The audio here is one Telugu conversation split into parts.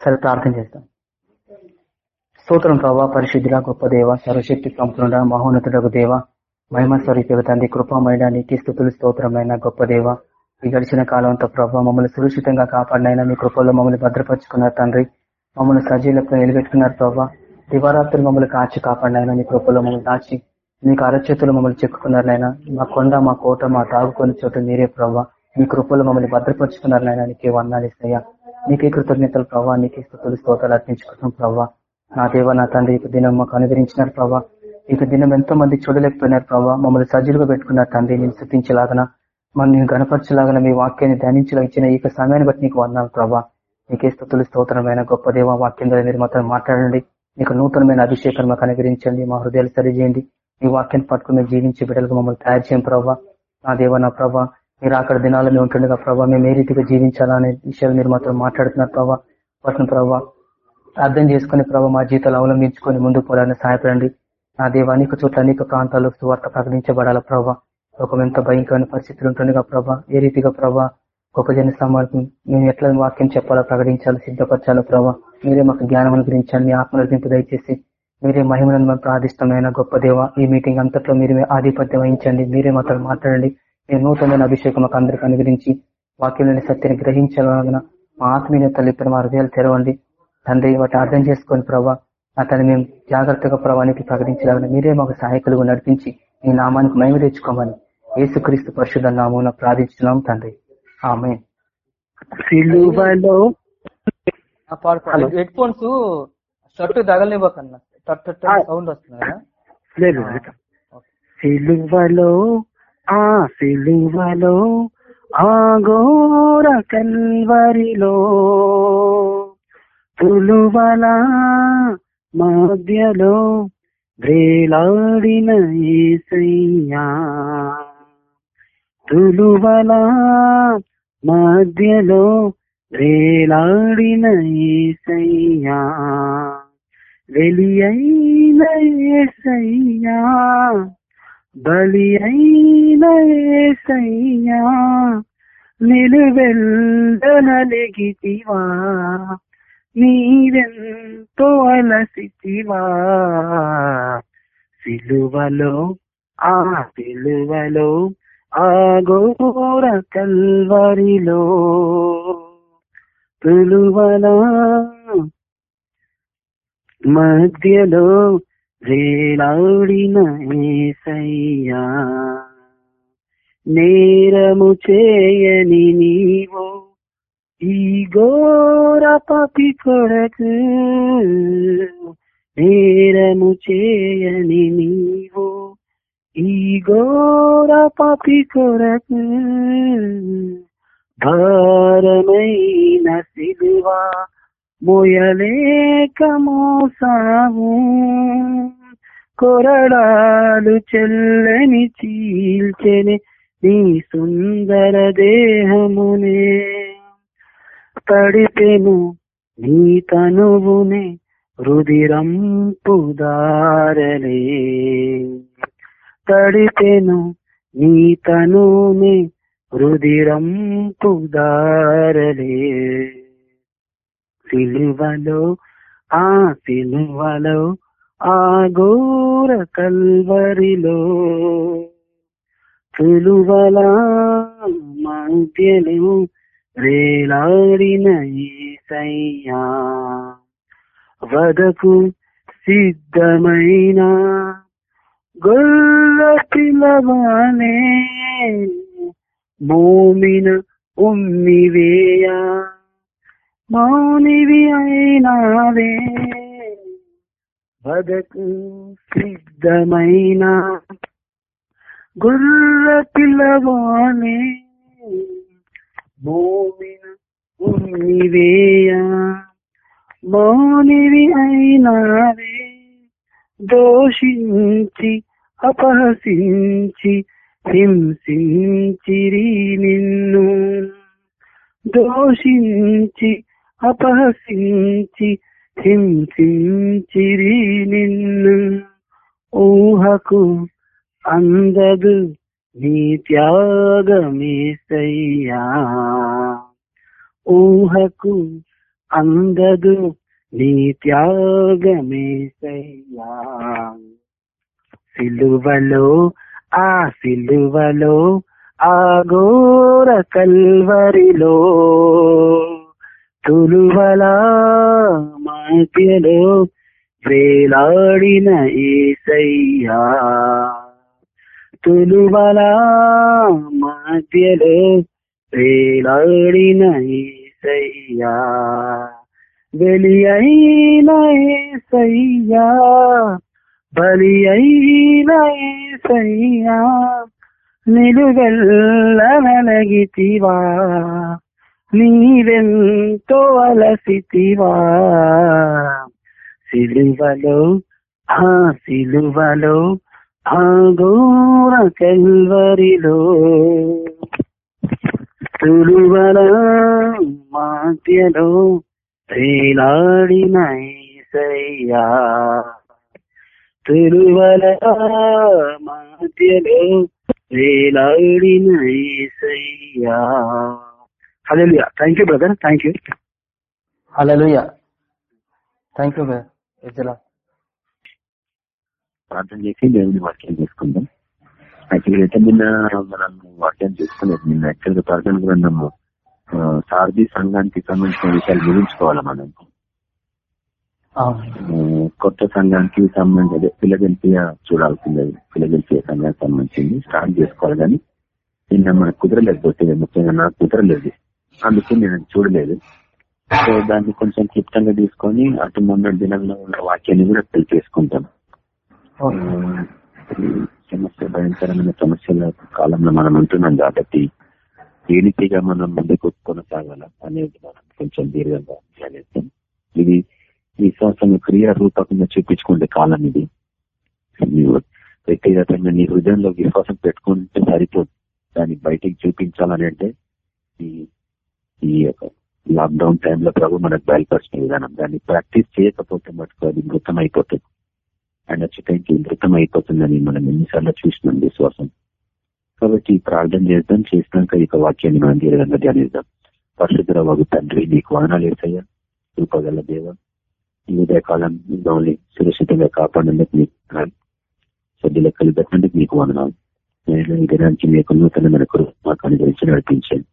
సరే ప్రార్థన చేస్తాం స్తోత్రం ప్రభా పరిశుద్ధుల గొప్ప దేవ సర్వశక్తి సంపూర్ణ మహోన్నతుడకు దేవ మహిమ స్వరూప తండ్రి కృపమైన నీకు స్థుతులు స్తోత్రమైన గొప్ప దేవ. ఈ గడిచిన కాలంతో ప్రభావ మమ్మల్ని సురక్షితంగా కాపాడినైనా మీ కృపల్లో మమ్మల్ని భద్రపరుచుకున్నారు తండ్రి. మమ్మల్ని సజీలకు నిలబెట్టుకున్నారు ప్రభావ దివారాత్రులు మమ్మల్ని కాచి కాపాడినైనా మీ కృపల్లో మమ్మల్ని దాచి మీకు అరచేతులు మమ్మల్ని చెక్కుకున్నారు మా కొండ మా కోట మా తాగుకొని చోట మీరే ప్రభావ మీ కృపల్లో మమ్మల్ని భద్రపరుచుకున్నారనైనా నీకే వందాలు ఇస్తాయా. నీకే కృతజ్ఞతలు ప్రభావ నీకే స్థుతులు స్తోతాలు అర్పించుకుంటున్నాం ప్రభావ నా దేవ నా తండ్రి ఇక దినం మాకు అనుగ్రహించినారు ప్రభావ ఇక దినం ఎంతో మంది చూడలేకపోయినారు ప్రభావ మమ్మల్ని సజ్జులుగా పెట్టుకున్నారు తండ్రి నేను స్థుతించలాగన మనం నేను గణపరచలాగన మీ వాక్యాన్ని ధ్యానించలా ఇచ్చిన ఈ సమయాన్ని బట్టి నీకు వందాలు ప్రభావ నీకే స్థుతులు స్తోత్రమైన గొప్ప దేవ వాక్యం ద్వారా మీరు మాత్రం మాట్లాడండి. మీకు నూతనమైన అభిషేకం మాకు అనుగ్రహించండి. మా హృదయాలు సరిచేయండి. మీ వాక్యాన్ని పట్టుకుని జీవించే బిడ్డలకు మమ్మల్ని తయారు చేయం ప్రభావ నా దేవ నా ప్రభావ మీరు అక్కడ దినాలు మేము ఉంటుండగా ప్రభావ మేము ఏ రీతిగా జీవించాలనే విషయాలు మీరు మాత్రం మాట్లాడుతున్నారు ప్రభావ వాటిని ప్రభావ అర్థం చేసుకుని ప్రభావ మా జీవితాలు అవలంబించుకొని ముందుకు పోవాలని సహాయపడండి. నా దేవ అనేక చోట్ల అనేక ప్రాంతాల్లో సువార్త ప్రకటించబడాల ప్రభావ ఒక ఎంత భయంకరమైన పరిస్థితులు ఉంటుండగా ప్రభా ఏ రీతిగా ప్రభా గొప్ప జన సమాజం మేము ఎట్లా వాక్యం చెప్పాలో ప్రకటించాలో సిద్ధపరచాలో ప్రభా. మీరే మాకు జ్ఞానం అనుగ్రహించండి మీ ఆత్మ నడిపింపు దయచేసి. మీరే మహిమలను మేము ప్రార్థిష్టమైన గొప్ప దేవ. ఈ మీటింగ్ అంతట్లో మీరు ఆధిపత్యం వహించండి మీరే మాతో మాట్లాడండి. మీరు నూతనమైన అభిషేకం మాకు అందరికి అనుగ్రహించి వాక్యంలోని సత్యాన్ని గ్రహించాలన మా ఆత్మీయ తల్లి మా హృదయాలు తెరవండి. తండ్రి వాటి అర్థం చేసుకొని ప్రభా అతన్ని మేము జాగ్రత్తగా ప్రభానికి ప్రకటించాలని మీరే మాకు సహాయకులుగా నడిపించి ఈ నామానికి మేము తెచ్చుకోమని యేసుక్రీస్తు పరిశుద్ధ నామూన ప్రార్థించున్నాం తండ్రి. ఆమె హెడ్ ఫోన్స్ షర్ట్ తగలనివ్వకన్నా. సౌండ్ వస్తుంది? కదా సిలువలో ఆ సిలువలో ఆ ఘోర కల్వరిలో. తులువల మధ్యలో వేలాడిన ఏసయ్యా. తులువల మధ్యలో వేలాడిన ఏసయ్యా. వెలియైన ఏసయ్యా. బలి అయిన ఏసయ్యా నిలువెల్లనలిగితివా నీవెంతో అలసితివా. సిలువలో ఆ సిలువలో ఆ ఘోర కల్వరిలో తులువలా మధ్యలో వేలాడిన ఏసయ్యా నేరము చేయని నీవు ఈ ఘోర పపి కొరకు నేరము చేయని నీవు ఈ ఘోర పపి కొరకు భారమైన సిలువా మొయలేక మోసావు కొరడాలు చెల్లని చీల్చెని నీ సుందర దేహమునే. తడిపెను నీ తనువునే రుదిరంపు దారలే. తడిపెను నీ తనునే రుదిరంపు దారలే. సిలువలో ఆ సిలువలో ఆ ఘోర కల్వరిలో. సిలువల మధ్యలో వేలాడిన ఈసయ్యా వదకు సిద్ధమైన గొల్ల పిలవానే మోమిన ఉమ్మివేయా. మౌనివి అయినావే బదకు సిద్ధమైన. గుర్ర పిల్లవానే భూమిన ఉన్నివేయా. మౌనివి అయినావే దోషించి అపహసించి హింసించిరి నిన్ను. దోషించి అపహసించి హింసించిరి నిన్ను. ఊహకు అందదు నీ త్యాగమేసయ్యా ఊహకు అందదు నీ త్యాగమేసయ్యా సిలువలో ఆ సిలువలో ఆ ఘోర కల్వరిలో తులువలా మధ్యలో వేలాడిన ఏసయ్యా. తులువలా మధ్యలో వేలాడిన ఏసయ్యా. బలి అయిన ఏసయ్యా బలి అయిన ఏసయ్యా నిలువెల్ల నలగితివా నీవెంతో అలసితివా? సిలువలో ఆ సిలువలో ఆ ఘోర కల్వరిలో. తులువల మాధ్యలో వేలాడిన ఏసయ్యా. తిరువల మధ్యలో వేలాడిన ఏసయ్యా. హల్లెలూయా thank you brother thank you hallelujah thank you brother ప్రార్థన చేసి దేవుని వాక్యం చేసుకుందాం. యాక్చువల్గా అయితే నిన్న మనం వాక్యం చేసుకునేది నిన్న యాక్చువల్గా ప్రార్థన గ్రంథము ఆ, సారథి సంఘానికి సంబంధించిన విషయాలు గురించుకోవాలి మనం? ఆ, కొత్త సంఘానికి సంబంధించి అదే ఫిలగెల్పియా చూడాల్సింది. ఫిలగెల్పియా సంఘానికి సంబంధించింది. స్టార్ట్ చేసుకోవాలి కానీ నిన్న మనకు కుదరలేకపోతే ముఖ్యంగా నాకు కుదరలేదు. అందుకే నేను చూడలేదు. సో దాన్ని కొంచెం క్లుప్తంగా తీసుకొని అటు మొన్న దినంలో ఉన్న వాక్యాన్ని కూడా చేసుకుంటాం. ఈ సమస్య భయంకరమైన సమస్యల కాలంలో మనం ఉంటున్నాం కాబట్టి ఏ రీతిగా మనం ముందుకు కొనసాగాల అనేది మనం కొంచెం దీర్ఘంగా ధ్యానిస్తాం. ఇది విశ్వాసం క్రియా రూపకంగా చూపించుకునే కాలం ఇది. వ్యక్తిగతంగా నీ హృదయంలో విశ్వాసం పెట్టుకుంటే సరిపోదు. దాన్ని బయటికి చూపించాలని అంటే ఈ ఈ యొక్క లాక్డౌన్ టైంలో ప్రభు మనకు బయలుపరిచిన విధానం. దాన్ని ప్రాక్టీస్ చేయకపోతే మటుకు అది మృతం అయిపోతుంది అండ్ వచ్చేటైంకి మృతం అయిపోతుందని మనం ఎన్నిసార్లు చూసినాం విశ్వాసం. కాబట్టి ప్రార్థన చేద్దాం. చేసినాక ఈ వాక్యాన్ని మనం దీర్ఘంగా ధ్యానిద్దాం. పరిశుద్ధ వగు తండ్రి నీకు వాహనాలు వేసయ్యా రూపగల దేవ ఈ ఉదయకాలం మమ్మల్ని సురక్షితంగా కాపాడేందుకు మీకు సభ్యుల కలిపెట్టినందుకు మీకు వందనాలు. నేను ఈ దినానికి మీకు నూతనమైన కృప మాకు అనుగ్రహించి నడిపించండి.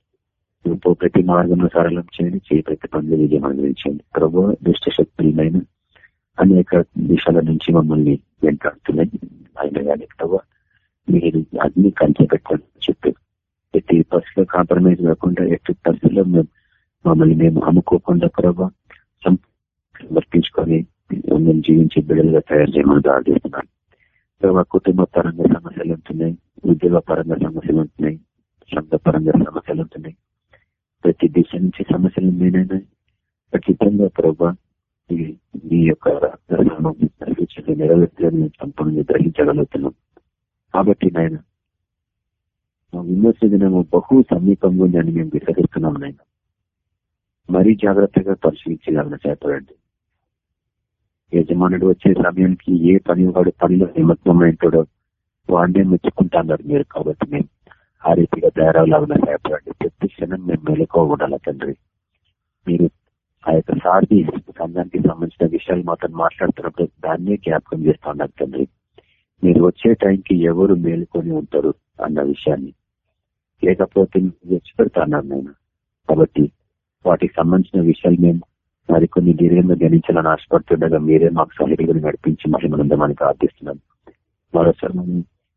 నువ్వు ప్రతి మార్గంలో సరళం చేయండి చేయి ప్రతి పనులు విజయం అనుగ్రహించండి ప్రభు దుష్ట శక్తులైన అనేక దిశల నుంచి మమ్మల్ని వెంటాడుతున్నాయి. ఆయన కానీ ప్రభు మీరు అన్ని కంచె పెట్టండి చెప్పి ప్రతి పరిస్థితిలో కాంప్రమైజ్ కాకుండా ఎట్టి పరిస్థితుల్లో మేము మమ్మల్ని మేము అమ్ముకోకుండా ప్రభు వర్తించుకొని మేము జీవించే బిడ్డలుగా తయారు చేయమని ప్రార్థిస్తున్నాను ప్రభావ కుటుంబ పరంగా సమస్యలు ఉంటున్నాయి ఉద్యోగ పరంగా సమస్యలు ఉంటున్నాయి సంఘ పరంగా సమస్యలు ఉంటున్నాయి. ప్రతి దిశ నుంచి సమస్యలు నేనైనా ఖచ్చితంగా ప్రభా మీ యొక్క నెరవేర్చాలని సంపూర్ణంగా గ్రహించగలుగుతున్నాం కాబట్టి నాయన మా విమర్శ దినము బహు సమీపంగా ఉందని మేము విసరిస్తున్నాం నాయన. మరీ జాగ్రత్తగా పరిశీలించగలన చేపడండి యజమానుడు వచ్చే సమయానికి ఏ పని వాడు పనిలో నిమగ్నమైంటాడో వాడినే మెచ్చుకుంటున్నారు మీరు. కాబట్టి మేము ఆ రీతిగా తయారవలాగా సహాయపడండి ప్రతి క్షణం మేము మెలకువ ఉండాలి తండ్రి? మీరు ఆ యొక్క సారథి సంఘానికి సంబంధించిన విషయాలు మాత్రం మాట్లాడుతున్నప్పుడు దాన్నే జ్ఞాపకం చేస్తా ఉన్నారు తండ్రి. మీరు వచ్చే టైంకి ఎవరు మేలుకొని ఉంటారు అన్న విషయాన్ని. లేకపోతే తెచ్చిపెడతా అన్నారు నేను. కాబట్టి వాటికి సంబంధించిన విషయాలు మేము మరికొన్ని దీర్ఘంగా గణించాలని ఆశపడుతుండగా మీరే మాకు సహాయకులు నడిపించి మహిమనందమని ప్రార్థిస్తున్నాం మరోసారి మనం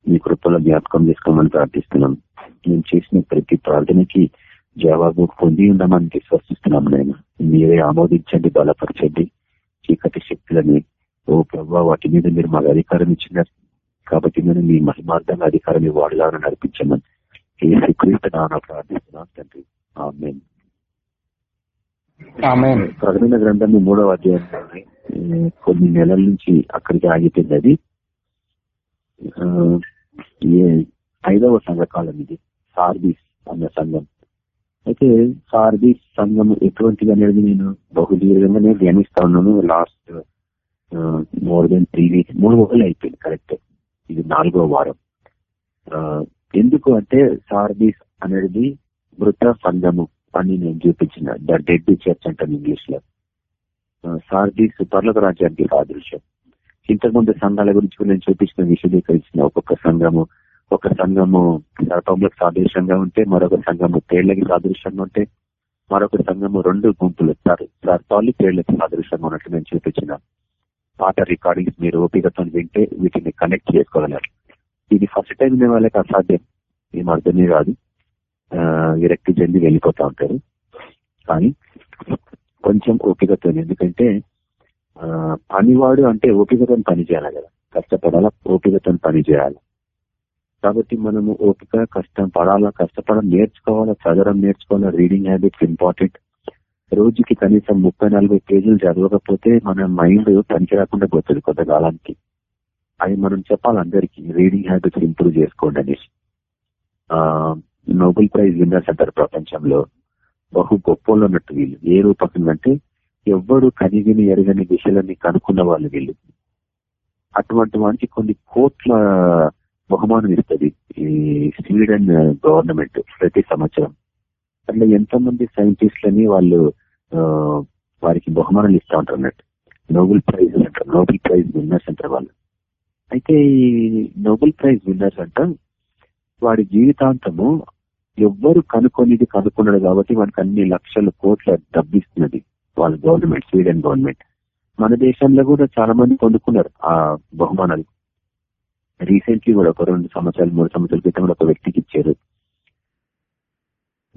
మీ కృపలో జ్ఞాపకం చేసుకోమని ప్రార్థిస్తున్నాం. మేము చేసిన ప్రతి ప్రార్థనకి జవాబు పొంది ఉండమని విశ్వసిస్తున్నాం నేను మీరే ఆమోదించండి బలపరచండి. చీకటి శక్తులని ఓ ప్రభావ వాటి మీద మీరు మాకు అధికారం ఇచ్చినారు. కాబట్టి నేను మీ మహిమార్థంగా అధికారం వాడలాగా నడిపించమని ఏ శ్రీకృష్ణ నాన్న ప్రార్థిస్తున్నాను తండ్రి. ఆమెన్. ప్రకటన గ్రంథం మూడవ అధ్యాయంలోనే కొన్ని నెలల నుంచి అక్కడికి ఆగిపోయింది అది. ఐదవ సంఘకాలం ఇది సార్దీస్ అన్న సంఘం. అయితే సార్దీస్ సంఘం ఎటువంటిది అనేది నేను బహుదీర్ఘంగానే ధ్యానిస్తా ఉన్నాను. Last more than three weeks మూడు రోజులు అయిపోయింది కరెక్ట్ ఇది నాలుగో వారం. ఎందుకు అంటే సార్దీస్ అనేది మృత సంఘము అని నేను చూపించిన. ద డెడ్ చర్చ్ అంటాను ఇంగ్లీష్లో సార్బీస్ పర్లక రాజ్యానికి సాదృశ్యం ఇంతకుముందు సంఘాల గురించి నేను చూపించిన విశదీకరించిన ఒక్కొక్క సంఘము ఒక సంఘము సర్పంలకు సాదృశ్యంగా ఉంటే మరొక సంఘము తేళ్ళకి సాదృశ్యంగా ఉంటే మరొక సంఘము రెండు గుంపులు సర్పాలు తేళ్ళకి సాదృశ్యంగా ఉన్నట్టు నేను చూపించిన. పాట రికార్డింగ్స్ మీరు ఓపికతో వింటే వీటిని కనెక్ట్ చేసుకోగలరు. ఇది ఫస్ట్ టైం వినే వాళ్ళకి అసాధ్యం. ఏం అర్థమే కాదు. విరక్తి చెంది వెళ్ళిపోతా ఉంటారు. కానీ కొంచెం ఓపికతో ఎందుకంటే పనివాడు అంటే ఓపికతో పని చేయాలి కదా. కష్టపడాలా? ఓపికతో పని చేయాలి? కాబట్టి మనము ఓపిక కష్టం పడాలా? కష్టపడడం నేర్చుకోవాలా? చదవడం నేర్చుకోవాలా? Reading habits important. రోజుకి కనీసం ముప్పై నలభై పేజీలు చదవకపోతే మన మైండ్ పనిచేయకుండా పోతుంది కొంతకాలానికి. అది మనం చెప్పాలి అందరికీ రీడింగ్ హ్యాబిట్స్ ఇంప్రూవ్ చేసుకోండి అనేసి. నోబెల్ ప్రైజ్ విన్నర్స్ అంటారు ప్రపంచంలో. బహు గొప్పలు ఉన్నట్టు వీళ్ళు. ఏ రూపకంగా అంటే ఎవ్వరు కనిగిని ఎరగని దిశలని కనుక్కున్న వాళ్ళు వీళ్ళు. అటువంటి వానికి కొన్ని కోట్ల బహుమానం ఇస్తుంది ఈ స్వీడన్ గవర్నమెంట్ ప్రతి సంవత్సరం. అట్లా ఎంతో మంది సైంటిస్టులని వాళ్ళు వారికి బహుమానాలు ఇస్తూ ఉంటారు అన్నట్టు నోబెల్ ప్రైజ్ అంటారు నోబెల్ ప్రైజ్ విన్నర్స్ అంటారు వాళ్ళు. అయితే ఈ నోబెల్ ప్రైజ్ విన్నర్స్ అంట వాడి జీవితాంతము ఎవ్వరు కనుక్కొనిది కనుక్కున్నాడు కాబట్టి వాడికి అన్ని లక్షల కోట్ల డబ్బిస్తున్నది వాళ్ళ గవర్నమెంట్ స్వీడన్ గవర్నమెంట్ మన దేశంలో కూడా చాలా మంది పొందుకున్నారు ఆ బహుమానాలు. రీసెంట్లీ కూడా ఒక రెండు సంవత్సరాలు మూడు సంవత్సరాల క్రితం కూడా ఒక వ్యక్తికి ఇచ్చారు.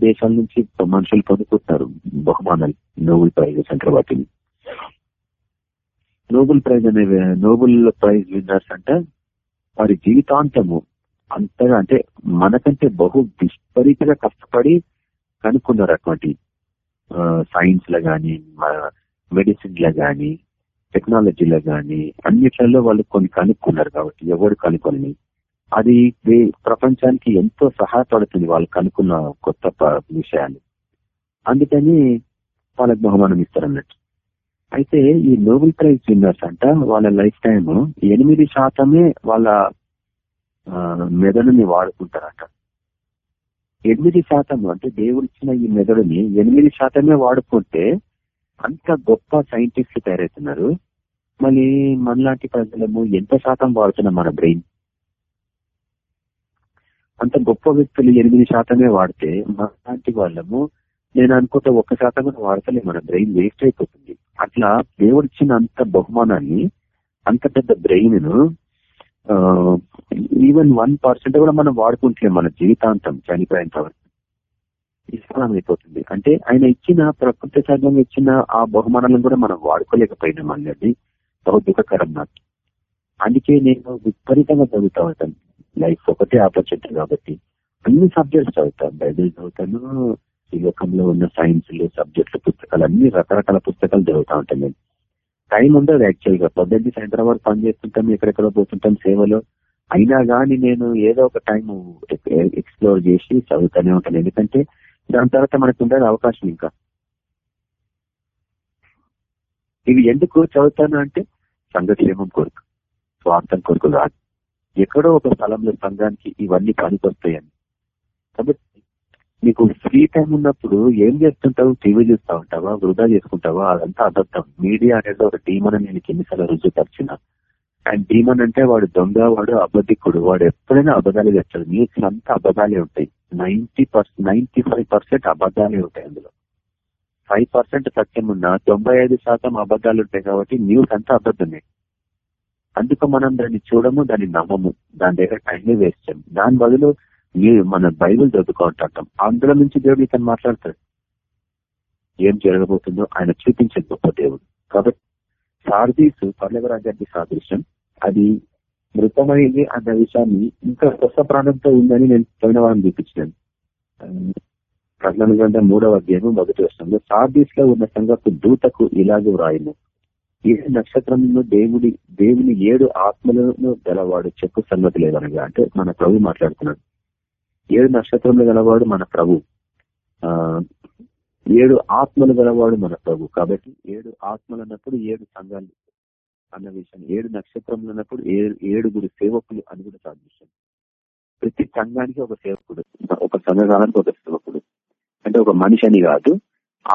దేశాల నుంచి మనుషులు పొందుకుంటున్నారు బహుమానాలు నోబుల్ ప్రైజెస్ అంటారు వాటిని. నోబుల్ ప్రైజ్ అనే నోబుల్ ప్రైజ్ విన్నర్స్ అంటే వారి జీవితాంతము అంతగా అంటే మనకంటే బహు విపరీతంగా కష్టపడి కనుక్కున్నారు అటువంటి సైన్స్లో గాని మెడిసిన్లో గాని టెక్నాలజీలో గాని అన్నిట్లలో వాళ్ళు కొన్ని కనుక్కున్నారు కాబట్టి ఎవరు కనుక్కొని అది ప్రపంచానికి ఎంతో సహాయపడుతుంది వాళ్ళు కనుక్కున్న కొత్త విషయాలు. అందుకని వాళ్ళకి బహుమానం ఇస్తారన్నట్టు అయితే ఈ నోబెల్ ప్రైజ్ విన్నర్స్ అంట వాళ్ళ లైఫ్ టైమ్ ఎనిమిది శాతమే వాళ్ళ మెదడుని వాడుకుంటారట. ఎనిమిది శాతం అంటే దేవుడిచ్చిన ఈ మెదడుని ఎనిమిది శాతమే వాడుకుంటే అంత గొప్ప సైంటిస్టులు తయారవుతున్నారు. మళ్ళీ మనలాంటి ప్రజలము ఎంత శాతం వాడుతున్నాం మన బ్రెయిన్? అంత గొప్ప వ్యక్తులు ఎనిమిది శాతమే వాడితే మనలాంటి వాళ్ళము నేను అనుకుంటే ఒక్క శాతం కూడా వాడతలే మన బ్రెయిన్ వేస్ట్ అయిపోతుంది. అట్లా దేవుడిచ్చిన అంత బహుమానాన్ని అంత పెద్ద బ్రెయిన్ను ఈవెన్ వన్ పర్సెంట్ కూడా మనం వాడుకుంటలేం మన జీవితాంతం చనిపోయేంత వరకు నిష్ఫలం అయిపోతుంది. అంటే ఆయన ఇచ్చిన ప్రకృతి సర్గం ఇచ్చిన ఆ బహుమానాలను కూడా మనం వాడుకోలేకపోయినాం అన్నది బహు దుఃఖకరం నాకు. అందుకే నేను విపరీతంగా చదువుతా ఉంటాను. లైఫ్ ఒకటే ఆపర్చునిటీ కాబట్టి. అన్ని సబ్జెక్ట్స్ చదువుతాను బైబిల్ చదువుతాను ఈ లోకంలో ఉన్న సైన్స్లు సబ్జెక్టులు పుస్తకాలు అన్ని రకరకాల పుస్తకాలు చదువుతా ఉంటాను నేను. టైం ఉండదు యాక్చువల్గా పొద్దున్న సాయంత్రం వరకు పని చేస్తుంటాం ఎక్కడెక్కడ పోతుంటాం సేవలో. అయినా కానీ నేను ఏదో ఒక టైం ఎక్స్ప్లోర్ చేసి చదువుతూనే ఉంటాను. ఎందుకంటే దాని తర్వాత మనకు ఉండదు అవకాశం ఇంకా. ఇవి ఎందుకు చదువుతాను అంటే సంఘక్షేమం కొరకు. స్వార్థం కొరకు కాదు. ఎక్కడో ఒక స్థలంలో సంఘానికి ఇవన్నీ పనికొస్తాయని. కాబట్టి నీకు ఫ్రీ టైం ఉన్నప్పుడు ఏం చేస్తుంటావు? టీవీ చూస్తూ ఉంటావా? వృధా చేసుకుంటావా? అదంతా అబద్ధం. మీడియా అనేది ఒక డీమన్ అని నేను ఎన్నిసార్లు రుజువుపరిచిన. అండ్ డీమన్ అంటే వాడు దొంగ వాడు అబద్ధికుడు. వాడు ఎప్పుడైనా అబద్ధాలు చేస్తాడు న్యూస్ అంతా అబద్ధాలే ఉంటాయి. Ninety percent ninety five percent అబద్ధాలే ఉంటాయి అందులో. ఫైవ్ పర్సెంట్ సత్యం ఉన్నా తొంభై ఐదు శాతం అబద్ధాలు ఉంటాయి కాబట్టి న్యూస్ అంతా అబద్ధమే. అందుకు మనం దాన్ని చూడము దాన్ని నమ్మము. దాని దగ్గర టైం వేస్ట్ దాని బదులు మన బైబిల్ బైబుల్ చదువుకుంటాం అందులో నుంచి దేవుడు ఇతను మాట్లాడతాడు. ఏం జరగబోతుందో ఆయన చూపించే గొప్ప దేవుడు. కాబట్టి సార్దీసు పర్లవ రాజ్యానికి సాదృశ్యం. అది మృతమైంది అన్న విషయాన్ని ఇంకా కొత్త ప్రాణంతో ఉందని నేను పోయిన వారం చూపించినాను. ప్రకటన గ్రంథం మూడవ అధ్యాయం మొదటి వర్షంలో సార్దీస్లో ఉన్న సంగతి దూతకు ఇలాగే వ్రాయను. ఏ నక్షత్రంలో దేవుడి దేవుని ఏడు ఆత్మలను గలవాడు చెప్పు సంగతి లేదనగా అంటే మన ప్రభు మాట్లాడుతున్నాడు. ఏడు నక్షత్రంలో గలవాడు మన ప్రభు. ఆ ఏడు ఆత్మలు గలవాడు మన ప్రభు. కాబట్టి ఏడు ఆత్మలు అన్నప్పుడు ఏడు సంఘాలు అన్న విషయం. ఏడు నక్షత్రములు అన్నప్పుడు ఏడుగురు సేవకులు అని కూడా సాదృశ్యం ప్రతి సంఘానికి ఒక సేవకుడు ఒక సంఘకాలానికి ఒక సేవకుడు. అంటే ఒక మనిషి అని కాదు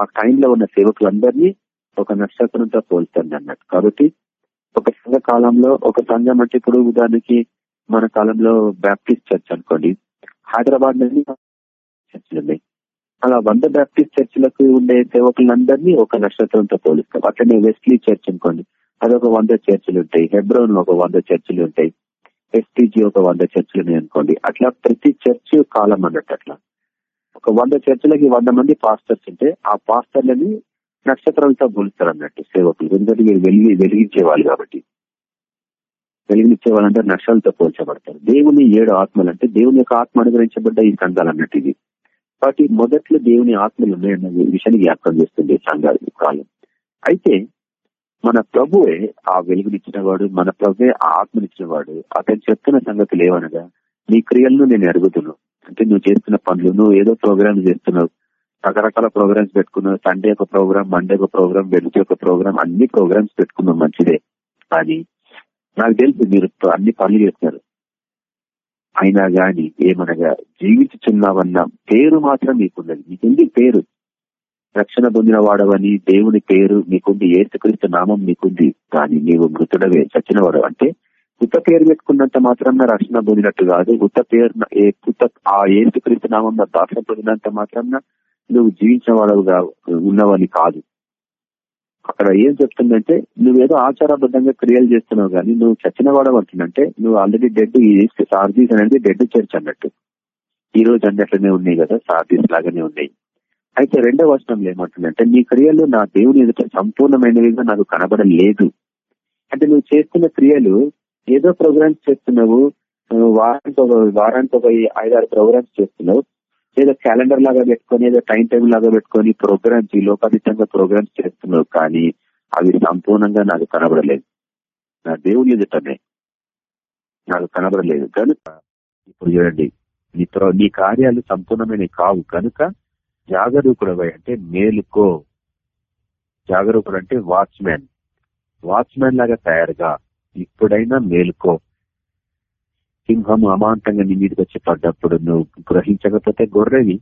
ఆ టైంలో ఉన్న సేవకులందరినీ ఒక నక్షత్రంతో పోల్చండి అన్నట్టు. కాబట్టి ఒక సంఘ కాలంలో ఒక సంఘం అంటే ఇప్పుడు ఉదాహరణకి మన కాలంలో బ్యాప్టిస్ట్ చర్చ్ అనుకోండి. హైదరాబాద్ నుండి చర్చలున్నాయి అలా వంద బ్యాప్టిస్ట్ చర్చిలకు ఉండే సేవకులందరినీ ఒక నక్షత్రంతో పోలిస్తాం. అట్లనే వెస్ట్లీ చర్చ్ అనుకోండి. అదొక వంద చర్చిలు ఉంటాయి. హెబ్రోన్లో ఒక వంద చర్చిలు ఉంటాయి. ఎస్టీజీ ఒక వంద చర్చిలు ఉన్నాయి అనుకోండి. అట్లా ప్రతి చర్చ్ కాలం అన్నట్టు అట్లా. ఒక వంద చర్చిలకి వంద మంది పాస్టర్స్ ఉంటే ఆ పాస్టర్లని నక్షత్రాలతో పోలుస్తారు అన్నట్టు సేవకులు. ఎందుకంటే మీరు వెలిగి వెలిగించే వాళ్ళు కాబట్టి. వెలిగించే వాళ్ళంటే నక్షత్రాలతో పోల్చబడతారు. దేవుని ఏడు ఆత్మలు అంటే దేవుని యొక్క ఆత్మ అనుగ్రహించబడ్డ ఈ సంఘాలు అన్నట్టు ఇది. కాబట్టి మొదట్లో దేవుని ఆత్మలు ఉన్నాయన్న విషయాన్ని జ్ఞాపకం చేస్తుంది సంఘాలు కాలం. అయితే మన ప్రభువే ఆ వెలుగునిచ్చిన వాడు మన ప్రభువే ఆ ఆత్మనిచ్చిన వాడు అతను చెప్తున్న సంగతులు ఏమనగా నీ క్రియలను నేను ఎరుగుతును అంటే నువ్వు చేస్తున్న పనులు నువ్వు ఏదో ప్రోగ్రామ్ చేస్తున్నావు. రకరకాల ప్రోగ్రామ్స్ పెట్టుకున్నావు. సండే ఒక ప్రోగ్రామ్ మండే ఒక ప్రోగ్రామ్ వెనుక ఒక ప్రోగ్రామ్ అన్ని ప్రోగ్రామ్స్ పెట్టుకున్నావు మంచిదే. కానీ నాకు తెలుసు మీరు అన్ని పనులు చేస్తున్నారు. అయినా గాని ఏమనగా జీవించుచున్నావన్న పేరు మాత్రం మీకున్నది మీకుంది పేరు. రక్షణ పొందిన వాడవని దేవుని పేరు నీకుంది ఏసుక్రీస్తు నామం నీకుంది కానీ నీవు మృతుడవే చచ్చిన వాడు అంటే ఉత్త పేరు పెట్టుకున్నంత మాత్రం రక్షణ పొందినట్టు కాదు. ఉత్త పేరు ఉత్త ఆ ఏసుక్రీస్తు నామం దాక్షణ పొందినంత మాత్రం నువ్వు జీవించిన వాడవుగా ఉన్నవని కాదు. అక్కడ ఏం చెప్తుందంటే నువ్వేదో ఆచారబద్ధంగా క్రియలు చేస్తున్నావు కానీ నువ్వు చచ్చిన వాడవు అంటుందంటే నువ్వు ఆల్రెడీ డెడ్ సార్దీస్ అనేది డెడ్ చర్చ్ అన్నట్టు. ఈ రోజు అన్నట్లనే ఉన్నాయి కదా సార్దీస్ లాగానే ఉన్నాయి. అయితే రెండవ వచనంలో ఏమంటుందంటే నీ క్రియలు నా దేవుని ఎదుట సంపూర్ణమైనవిగా నాకు కనబడలేదు. అంటే నువ్వు చేస్తున్న క్రియలు ఏదో ప్రోగ్రామ్స్ చేస్తున్నావు వారానికి ఒక వారానికి ఒక ఐదారు ప్రోగ్రామ్స్ చేస్తున్నావు ఏదో క్యాలెండర్ లాగా పెట్టుకొని ఏదో టైం టేబుల్ లాగా పెట్టుకొని ప్రోగ్రామ్స్ ఈ లోకాతీతంగా ప్రోగ్రామ్స్ చేస్తున్నావు కానీ అవి సంపూర్ణంగా నాకు కనబడలేదు. నా దేవుని ఎదుటనే నాకు కనబడలేదు. కనుక ఇప్పుడు చూడండి నీ నీ కార్యాలు సంపూర్ణమైనవి కావు. కనుక జాగరూకుడవై అంటే మేలుకో. జాగరూకుడు అంటే వాచ్మ్యాన్ వాచ్మ్యాన్ లాగా తయారుగా. ఇప్పుడైనా మేలుకో. సింహం అమాంతంగా నీ మీదకి వచ్చి పడ్డప్పుడు నువ్వు గ్రహించకపోతే గొర్రెవి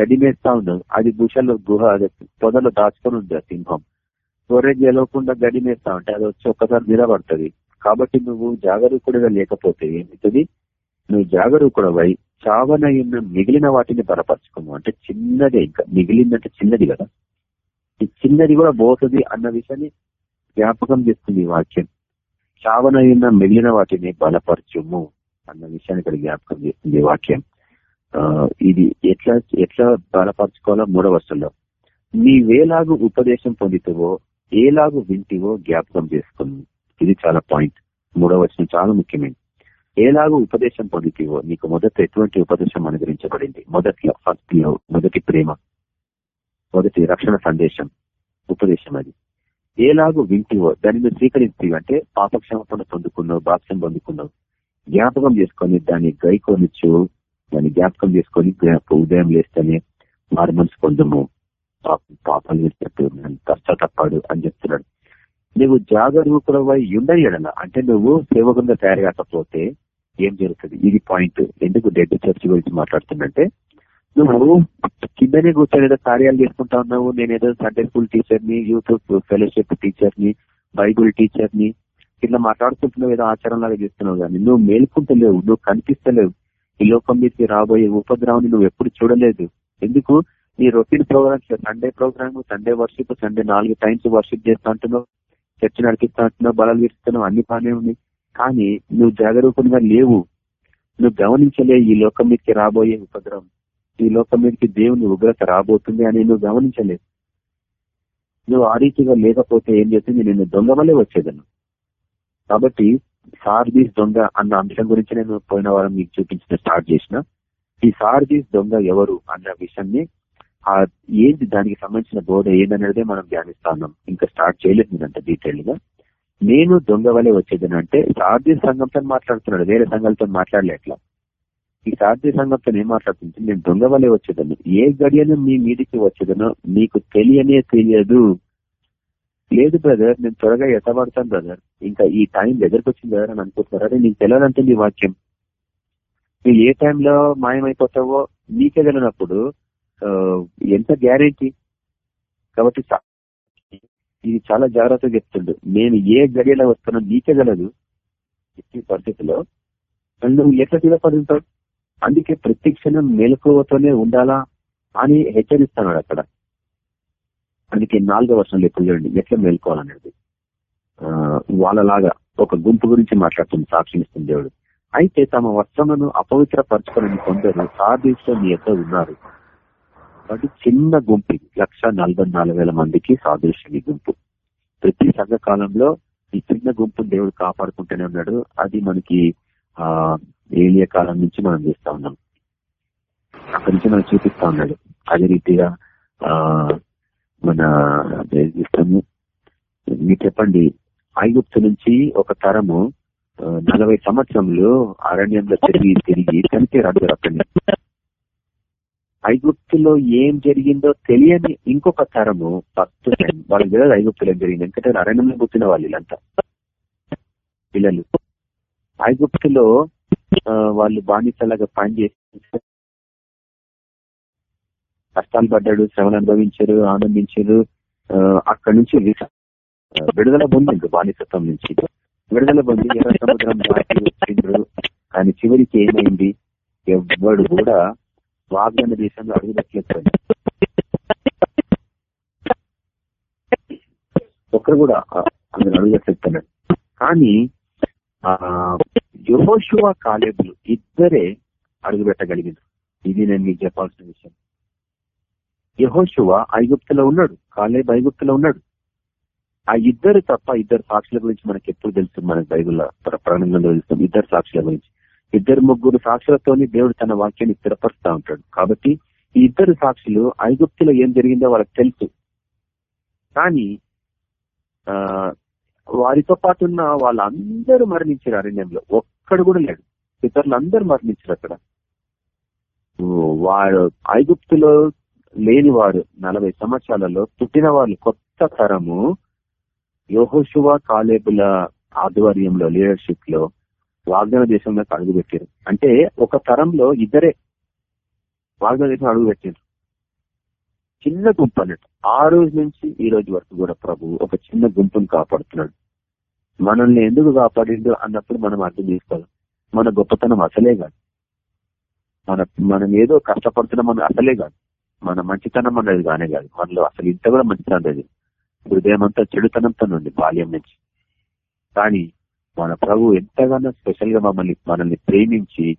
గడిమేస్తా ఉన్నావు అది గుషలో గుహ పొదలో దాచుకొని ఉంది ఆ సింహం. గొర్రె గెలవకుండా గడిమేస్తా ఉంటే అది వచ్చి ఒక్కసారి నిలబడుతుంది. కాబట్టి నువ్వు జాగరూకుడిగా లేకపోతే ఏమిటి నువ్వు జాగరూకుడవై చావనయున్న మిగిలిన వాటిని బలపరచుకున్నావు అంటే చిన్నదే ఇంకా. మిగిలిందంటే చిన్నది కదా. ఈ చిన్నది కూడా పోతుంది అన్న విషయాన్ని జ్ఞాపకం చేస్తుంది ఈ వాక్యం. చావనయున్న మిగిలిన వాటిని బలపరచుము. అన్న విషయాన్ని ఇక్కడ జ్ఞాపకం చేస్తుంది వాక్యం. ఇది ఎట్లా ఎట్లా బలపరచుకోవాలో మూడవ వర్షంలో నీవేలాగు ఉపదేశం పొందితవో ఏలాగు వింటివో జ్ఞాపకం చేసుకుంది ఇది చాలా పాయింట్. మూడవ వచనం చాలా ముఖ్యమైనది. ఏలాగూ ఉపదేశం పొందితివో నీకు మొదట ఎటువంటి ఉపదేశం అనుగ్రహించబడింది? మొదట్లో ఫస్ట్లో మొదటి ప్రేమ. మొదటి రక్షణ సందేశం ఉపదేశం అది. ఏలాగూ వింటివో దానిని స్వీకరిస్తేవి అంటే పాపక్షమాపణ పొందుకున్నావు బాప్సం పొందుకున్నావు. జ్ఞాపకం చేసుకొని దాన్ని గైకొనిచ్చు దాన్ని జ్ఞాపకం చేసుకొని ఉదయం లేస్తేనే మారు మనసు పొందము. పాపం చేసినట్టు కష్టపడు అని చెప్తున్నాడు. నువ్వు జాగరూకుడవై ఉండయ్యడన అంటే నువ్వు సేవకుండా తయారు కాకపోతే ఏం జరుగుతుంది? ఇది పాయింట్. ఎందుకు డెడ్ చర్చ్ గురించి మాట్లాడుతుందంటే నువ్వు కిందనే కూర్చొని ఏదో కార్యాలు చేసుకుంటా ఉన్నావు. నేనేదో సండే స్కూల్ టీచర్ని యూత్ ఫెలోషిప్ టీచర్ని బైబుల్ టీచర్ కింద మాట్లాడుకుంటున్నావు ఏదో ఆచారం లాగా చేస్తున్నావు కానీ నువ్వు మేల్కుంటలేవు నువ్వు కనిపిస్తలేవు. ఈ లోకం మీదకి రాబోయే ఉపద్రవాన్ని నువ్వు ఎప్పుడు చూడలేదు. ఎందుకు? నీ routine programmes Sunday programme Sunday worship Sunday నాలుగు టైమ్స్ వర్షిప్ చేస్తా అంటున్నావు చర్చ నడిపిస్తా అంటున్నావు బలాలు విరుస్తున్నావు అన్ని బాగానే ఉన్నాయి. కానీ నువ్వు జాగరూకంగా లేవు. నువ్వు గమనించలే ఈ లోకం మీదకి రాబోయే ఉపద్రవం. ఈ లోకం మీదకి దేవుని ఉగ్రత రాబోతుంది అని నువ్వు గమనించలేదు. నువ్వు ఆ రీతిగా లేకపోతే ఏం చేస్తుంది? నేను దొంగ వల్లే వచ్చేదను. కాబట్టి సార్దీస్ దొంగ అన్న అంశం గురించి నేను పోయిన వారం మీకు చూపించిన స్టార్ట్ చేసిన. ఈ సార్దీస్ దొంగ ఎవరు అన్న విషయాన్ని ఆ ఏంటి దానికి సంబంధించిన బోధ ఏందనేదే మనం ధ్యానిస్తాం ఇంకా స్టార్ట్ చేయలేదు నేను అంత డీటెయిల్గా నేను దొంగ వలె వచ్చేదని అంటే సాధ్య సంఘంతో మాట్లాడుతున్నాడు వేరే సంఘాలతో మాట్లాడలేట్లా ఈ సాధ్య సంఘంతో ఏం మాట్లాడుతుంది నేను దొంగ వలె వచ్చేదాన్ని. ఏ గడియను మీ మీదికి వచ్చేదనో మీకు తెలియనే తెలియదు. లేదు బ్రదర్ నేను త్వరగా ఎత్తబడతాను బ్రదర్ ఇంకా ఈ టైం దగ్గరకు వచ్చింది బ్రదర్ అని అనుకుంటున్నారు? అదే నీకు తెలియదంటే నీ వాక్యం. నువ్వు ఏ టైంలో మాయమైపోతావో నీకే తెలియనప్పుడు ఎంత గ్యారెంటీ కాబట్టి చా- ఇది చాలా జాగ్రత్తగా చెప్తుండు. నేను ఏ గడియలో వస్తున్నా నీకే గలదు ఈ పరిస్థితిలో నువ్వు ఎట్లా సిద్ధపడుతావు అందుకే ప్రతి క్షణం మెలకువతోనే ఉండాలా అని హెచ్చరిస్తున్నాడు అక్కడ. అందుకే నాలుగో వర్షంలో ఎప్పుడు చూడండి ఎట్లా మేల్కోవాలనేది. వాళ్ళలాగా ఒక గుంపు గురించి మాట్లాడుతుంది సాక్ష్యం ఇస్తుంది దేవుడు. అయితే తమ వస్త్రములను అపవిత్రపరచుకోవాలని కొందరు సాధిస్తూ మీ యొక్క ఉన్నారు. కాబట్టి చిన్న గుంపు లక్ష నలభై నాలుగు వేల మందికి సాదృశ్యం ఈ గుంపు. ప్రతి సంఘకాలంలో ఈ చిన్న గుంపు దేవుడు కాపాడుకుంటూనే ఉన్నాడు. అది మనకి ఆ ఏలియ కాలం నుంచి మనం చూస్తా ఉన్నాం. అక్కడి నుంచి మనం చూపిస్తా ఉన్నాడు. అదే రీతిగా ఆ మన ప్రయత్నిస్తాము మీరు చెప్పండి ఐగుప్తు నుంచి ఒక తరము నలభై సంవత్సరంలో అరణ్యంలో తిరిగి తిరిగి చనిపోయారు అక్కడి నుంచి. ఐగుప్తులో ఏం జరిగిందో తెలియని ఇంకొక తరము ఫస్ట్ టైం వాళ్ళకి తెలియదు ఐగుప్తులు ఏం జరిగింది. ఎందుకంటే అరణ్యంలో పుట్టిన వాళ్ళు వీళ్ళంతా. పిల్లలు. ఐగుప్తులో వాళ్ళు బానిసలాగా పనిచేసి కష్టాలు పడ్డాడు శ్రమను అనుభవించారు ఆనందించారు. అక్కడి నుంచి విడుదల పొందిండు బానిసత్వం నుంచి. విడుదల పొంది ఎర్ర సముద్రం దాటి కానీ చివరికి ఏమైంది? ఎవ్వడు కూడా వాగ్దాన దేశంలో అడుగుపెట్టలేదు ఒక్కరు కూడా అందులో అడుగుపెట్టలేదు కానీ ఆ యహోశువ కాలేబులు ఇద్దరే అడుగుపెట్టగలిగింది ఇది నేను మీకు చెప్పాల్సిన విషయం. యహోశువ ఐగుప్తులో ఉన్నాడు కాలేబ్ ఐగుప్తులో ఉన్నాడు. ఆ ఇద్దరు తప్ప ఇద్దరు సాక్షుల గురించి మనకి ఎప్పుడు తెలుసు మనకి బైబుల్ ప్రాణంలో తెలుస్తాం ఇద్దరు సాక్షుల గురించి. ఇద్దరు ముగ్గురు సాక్షులతోని దేవుడు తన వాక్యాన్ని స్థిరపరుస్తా ఉంటాడు. కాబట్టి ఈ ఇద్దరు సాక్షులు ఐగుప్తులో ఏం జరిగిందో వాళ్ళకి తెలుసు. కానీ ఆ వారితో పాటు ఉన్న వాళ్ళందరూ మరణించారు అరణ్యంలో. ఒక్కడు కూడా లేడు. ఇతరులు అందరూ మరణించారు అక్కడ వాడు ఐగుప్తులో లేని వారు నలభై సంవత్సరాలలో పుట్టిన వాళ్ళు కొత్త తరము యోహోశువ కాలేబుల ఆధ్వర్యంలో లీడర్షిప్లో వాగ్దాన దేశంలోకి అడుగుపెట్టారు. అంటే ఒక తరంలో ఇద్దరే వాగ్దాన దేశం అడుగుపెట్టారు. చిన్న గుంపు అన్నట్టు. ఆ రోజు నుంచి ఈ రోజు వరకు కూడా ప్రభు ఒక చిన్న గుంపును కాపాడుతున్నాడు. మనల్ని ఎందుకు కాపాడిండు అన్నప్పుడు మనం అర్థం చేసుకోవాలి. మన గొప్పతనం అసలే కాదు. మన మనం ఏదో కష్టపడుతున్నాం అసలే కాదు. మన మంచితనం అనేది కానే కాదు. మనలో అసలు ఇంత కూడా మంచితనం లేదు. హృదయం అంతా చెడుతనంతో ఉంది బాల్యం నుంచి. కానీ మన ప్రభు ఎంతగానో స్పెషల్గా మమ్మల్ని మనల్ని ప్రేమించి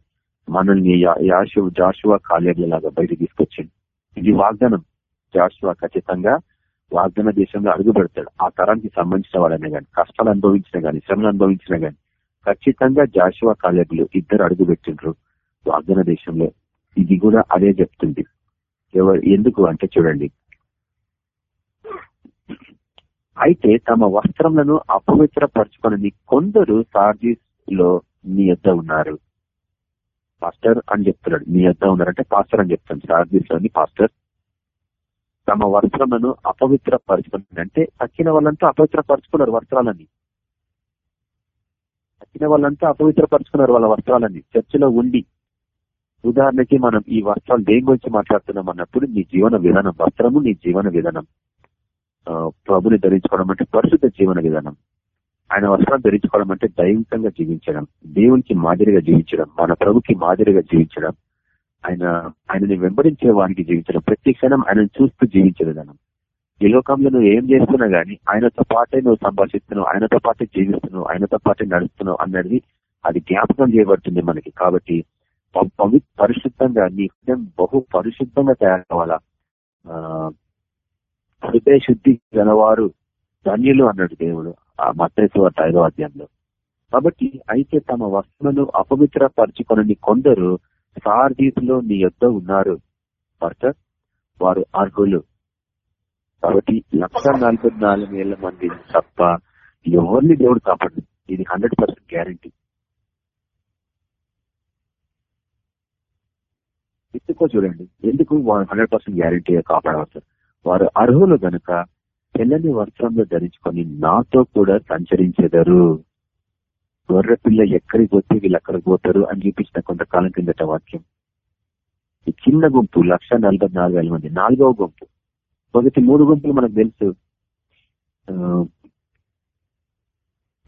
మనల్ని యా- యాషు జాషువా లాగా బయట తీసుకొచ్చింది ఇది వాగ్దానం. జాషువా ఖచ్చితంగా వాగ్దాన దేశంలో అడుగు పెడతాడు ఆ తరానికి సంబంధించిన వాళ్ళనే కానీ కష్టాలు అనుభవించిన గాని శ్రమలు అనుభవించిన గాని ఖచ్చితంగా జాషువా కాలేబులు ఇద్దరు అడుగు పెట్టిండ్రు వాగ్దాన దేశంలో. ఇది కూడా అదే చెప్తుంది. ఎవరు ఎందుకు అంటే చూడండి. అయితే తమ వస్త్రములను అపవిత్రపరచుకొని కొందరు సార్జీస్లో మీ యొద్ద ఉన్నారు. పాస్టర్ అని చెప్తున్నాడు. మీ యొద్ద ఉన్నారంటే పాస్టర్ అని చెప్తాను. సార్జీస్లోని పాస్టర్. తమ వస్త్రములను అపవిత్రపరచుకుని అంటే తక్కిన వాళ్ళంతా అపవిత్రపరచుకున్నారు వస్త్రాలని తక్కిన వాళ్ళంతా అపవిత్రపరచుకున్నారు వాళ్ళ వస్త్రాలని చర్చిలో ఉండి ఉదాహరణకి మనం ఈ వస్త్రాలు దేని గురించి మాట్లాడుతున్నాం అన్నప్పుడు నీ జీవన విధానం వస్త్రము నీ జీవన విధానం. ఆ, ప్రభుని ధరించుకోవడం అంటే పరిశుద్ధ జీవన విధానం. ఆయన వస్త్రాలు ధరించుకోవడం అంటే దైవికంగా జీవించడం దేవునికి మాదిరిగా జీవించడం మన ప్రభుకి మాదిరిగా జీవించడం. ఆయన ఆయనని వెంబడించే వారికి జీవించడం. ప్రతి క్షణం ఆయనను చూస్తూ జీవించే విధానం. ఈ లోకంలో నువ్వు ఏం చేస్తున్నా గానీ ఆయనతో పాటే నువ్వు సంభాషిస్తున్నావు ఆయనతో పాటే జీవిస్తున్నావు ఆయనతో పాటే నడుస్తున్నావు అన్నది అది జ్ఞాపకం చేయబడుతుంది మనకి. కాబట్టి పవి పరిశుద్ధంగా నీ హృదయం బహు పరిశుద్ధంగా తయారు కావాలా హృదయ శుద్ధి గలవారు ధన్యులు అన్నాడు దేవుడు ఆ మత్తేశ్వర ఐదో అధ్యాయంలో. కాబట్టి అయితే తమ వస్తువులను అపవిత్రపరచుకొని కొందరు సార్దీపులో నీ యొద్ద ఉన్నారు. భర్త వారు అర్హులు. కాబట్టి లక్ష నలభై నాలుగు వేల మంది తప్ప ఎవరిని దేవుడు కాపాడు ఇది హండ్రెడ్ పర్సెంట్ గ్యారంటీ. ఎందుకో చూడండి. ఎందుకు హండ్రెడ్ పర్సెంట్ గ్యారంటీగా కాపాడవచ్చు వారు అర్హులు గనుక తెల్లని వస్త్రంలో ధరించుకొని నాతో కూడా సంచరించెదరు. గొర్రె పిల్ల ఎక్కడికి పోతే వీళ్ళు అక్కడికి పోతారు అని చూపించిన కొంతకాలం కిందట వాక్యం. ఈ చిన్న గుంపు లక్ష నలభై నాలుగు వేల మంది నాలుగవ గుంపు. మొదటి మూడు గుంపులు మనకు తెలుసు. ఆ,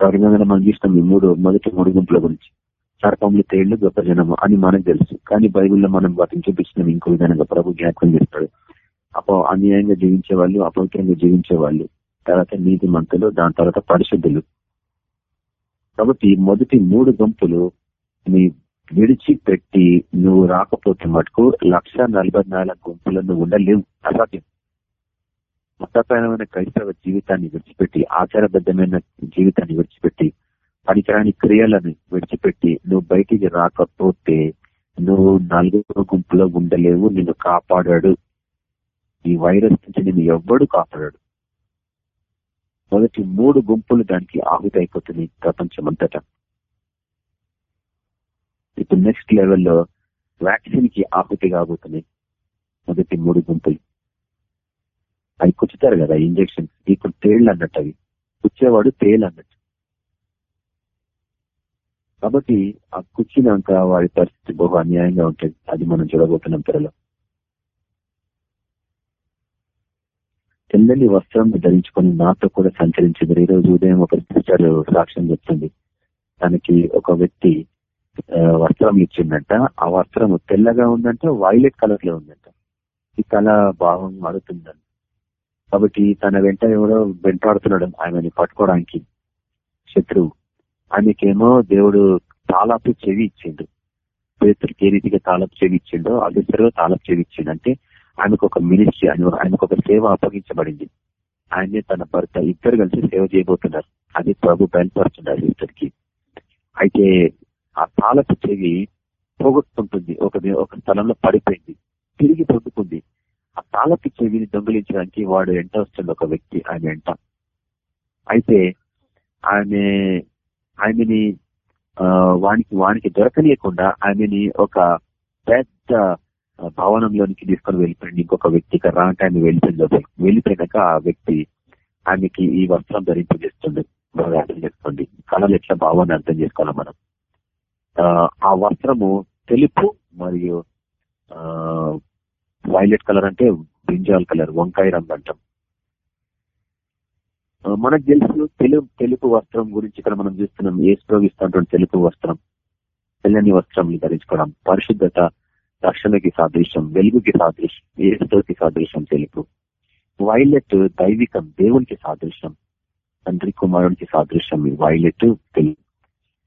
మనం చూసినాం ఈ మూడు మొదటి మూడు గుంపుల గురించి. సర్పములు తేళ్ళు గొప్ప జనము అని మనకు తెలుసు. కానీ బైబిల్లో మనం వాటిని చూపించినాం ఇంకో విధంగా ప్రభు జ్ఞాపకం చేస్తాడు. అపో అన్యాయంగా జీవించే వాళ్ళు అపవిత్రంగా జీవించే వాళ్ళు తర్వాత నీతి మంతులు దాని తర్వాత పరిశుద్ధులు. కాబట్టి మొదటి మూడు గుంపులు నీ విడిచిపెట్టి నువ్వు రాకపోతే మటుకు లక్ష నలభై నాలుగు గుంపులు నువ్వు ఉండలేవు. అసాధ్యం. మతపరమైన క్రైస్తవ జీవితాన్ని విడిచిపెట్టి ఆచారబద్ధమైన జీవితాన్ని విడిచిపెట్టి పనికిరాని క్రియలను విడిచిపెట్టి నువ్వు బయటికి రాకపోతే నువ్వు నలుగురు గుంపులో ఉండలేవు నిన్ను కాపాడాడు. ఈ వైరస్ నుంచి నిన్ను ఎవ్వడు కాపాడాడు. మొదటి మూడు గుంపులు దానికి ఆహుతి అయిపోతుంది ప్రపంచం అంతటా ఇప్పుడు నెక్స్ట్ లెవెల్లో వ్యాక్సిన్కి ఆహుతి కాబోతున్నాయి మొదటి మూడు గుంపులు. అవి కుచ్చుతారు కదా ఇంజక్షన్ ఇప్పుడు తేళ్ళు అన్నట్టు అవి. కుచ్చేవాడు తేలు అన్నట్టు కాబట్టి ఆ కూర్చున్నాక వారి పరిస్థితి బహు అన్యాయంగా ఉంటుంది. అది మనం చూడబోతున్నాం త్వరలో. తెల్లని వస్త్రం ధరించుకొని నాతో కూడా సంచరించింది ఈ రోజు ఉదయం ఒక సిస్టర్ సాక్ష్యం చెప్తుంది. తనకి ఒక వ్యక్తి వస్త్రం ఇచ్చిందంట. ఆ వస్త్రం తెల్లగా ఉందంట వైలెట్ కలర్లో ఉందంట. ఈ కళ భావం మారుతుందంట. కాబట్టి తన వెంట ఎవడో వెంటాడుతున్నాడు. ఆమెని పట్టుకోవడానికి శత్రువు. ఆమెకేమో దేవుడు తాళాపు చెవి ఇచ్చిండు. పేతుడికి ఏ రీతిగా తాలపు చెవి ఇచ్చిండో అదిసరిగా తాళపు చెవి ఇచ్చిండు అంటే ఆమెకు ఒక మినిస్ట్రీ ఆయనకు ఒక సేవ అప్పగించబడింది. ఆయనే తన భర్త ఇద్దరు కలిసి సేవ చేయబోతున్నారు. అది ప్రభు బయలుపరుచున్నారు ఇద్దరికి అయితే ఆ తాళపు చెవి పోగొట్టుకుంటుంది. ఒక ఒక స్థలంలో పడిపోయింది. తిరిగి పొందుకుంది. ఆ తాళపు చెవిని దొంగిలించడానికి వాడు ఎంట వస్తుంది ఒక వ్యక్తి ఆయన ఎంట అయితే ఆమె ఆమెని వానికి వానికి దొరకనీయకుండా ఆమెని ఒక పెద్ద భవనంలోనికి తీసుకొని వెళ్ళిపోయింది ఇంకొక వ్యక్తికి రాంటే ఆమె వెళ్ళిపోయింది వెళ్ళిపోయినాక ఆ వ్యక్తి ఆమెకి ఈ వస్త్రం ధరింపజేస్తుంది. బాగా అర్థం చేసుకోండి. కళలు ఎట్లా భావాన్ని అర్థం చేసుకోవాలి మనం. ఆ, వస్త్రము తెలుపు మరియు వైలెట్ కలర్ అంటే బ్రింజాల్ కలర్ వంకాయ రంగు అంటాం. మనకు తెలుసు తెలుపు తెలుపు వస్త్రం గురించి ఇక్కడ మనం చూస్తున్నాం. ఏ స్ప్రోగిస్తున్నటువంటి తెలుపు వస్త్రం తెల్లని వస్త్రం ధరించుకోవడం పరిశుద్ధత రక్షణకి సాదృశ్యం వెలుగుకి సాదృశ్యం ఏసుకి సాదృశ్యం తెలుపు. వైలెట్ దైవికం దేవునికి సాదృశ్యం తండ్రి కుమారునికి సాదృశ్యం వైలెట్ తెలుపు.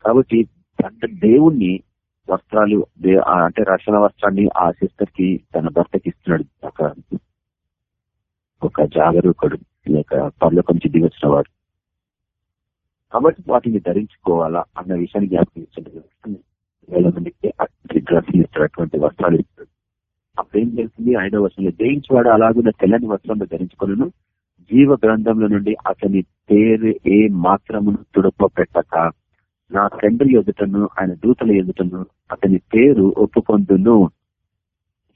కాబట్టి తండ్రి దేవుణ్ణి వస్త్రాలు అంటే రక్షణ వస్త్రాన్ని ఆ సిస్టర్కి తన భర్తకి ఇస్తున్నాడు. ఒక ఒక జాగరూకుడు. లేక పర్లోకం నుంచి దిగొచ్చిన వాడు. కాబట్టి వాటిని ధరించుకోవాలా అన్న విషయాన్ని జ్ఞాపకం వేల మందికి అటువంటి డ్రెస్సులు ఇస్తాడు అటువంటి వస్త్రాలు ఇస్తాడు అప్పుడు ఏం చేస్తుంది ఆయన వర్షంలో జయించేవాడు అలాగున్న తెల్లని వస్త్రంలో ధరించుకున్నాను జీవ గ్రంథంలో నుండి అతని పేరు ఏ మాత్రమును తుడప పెట్టక నా తండ్రి ఎదుటను ఆయన దూతల ఎదుటను అతని పేరు ఒప్పుకొందును.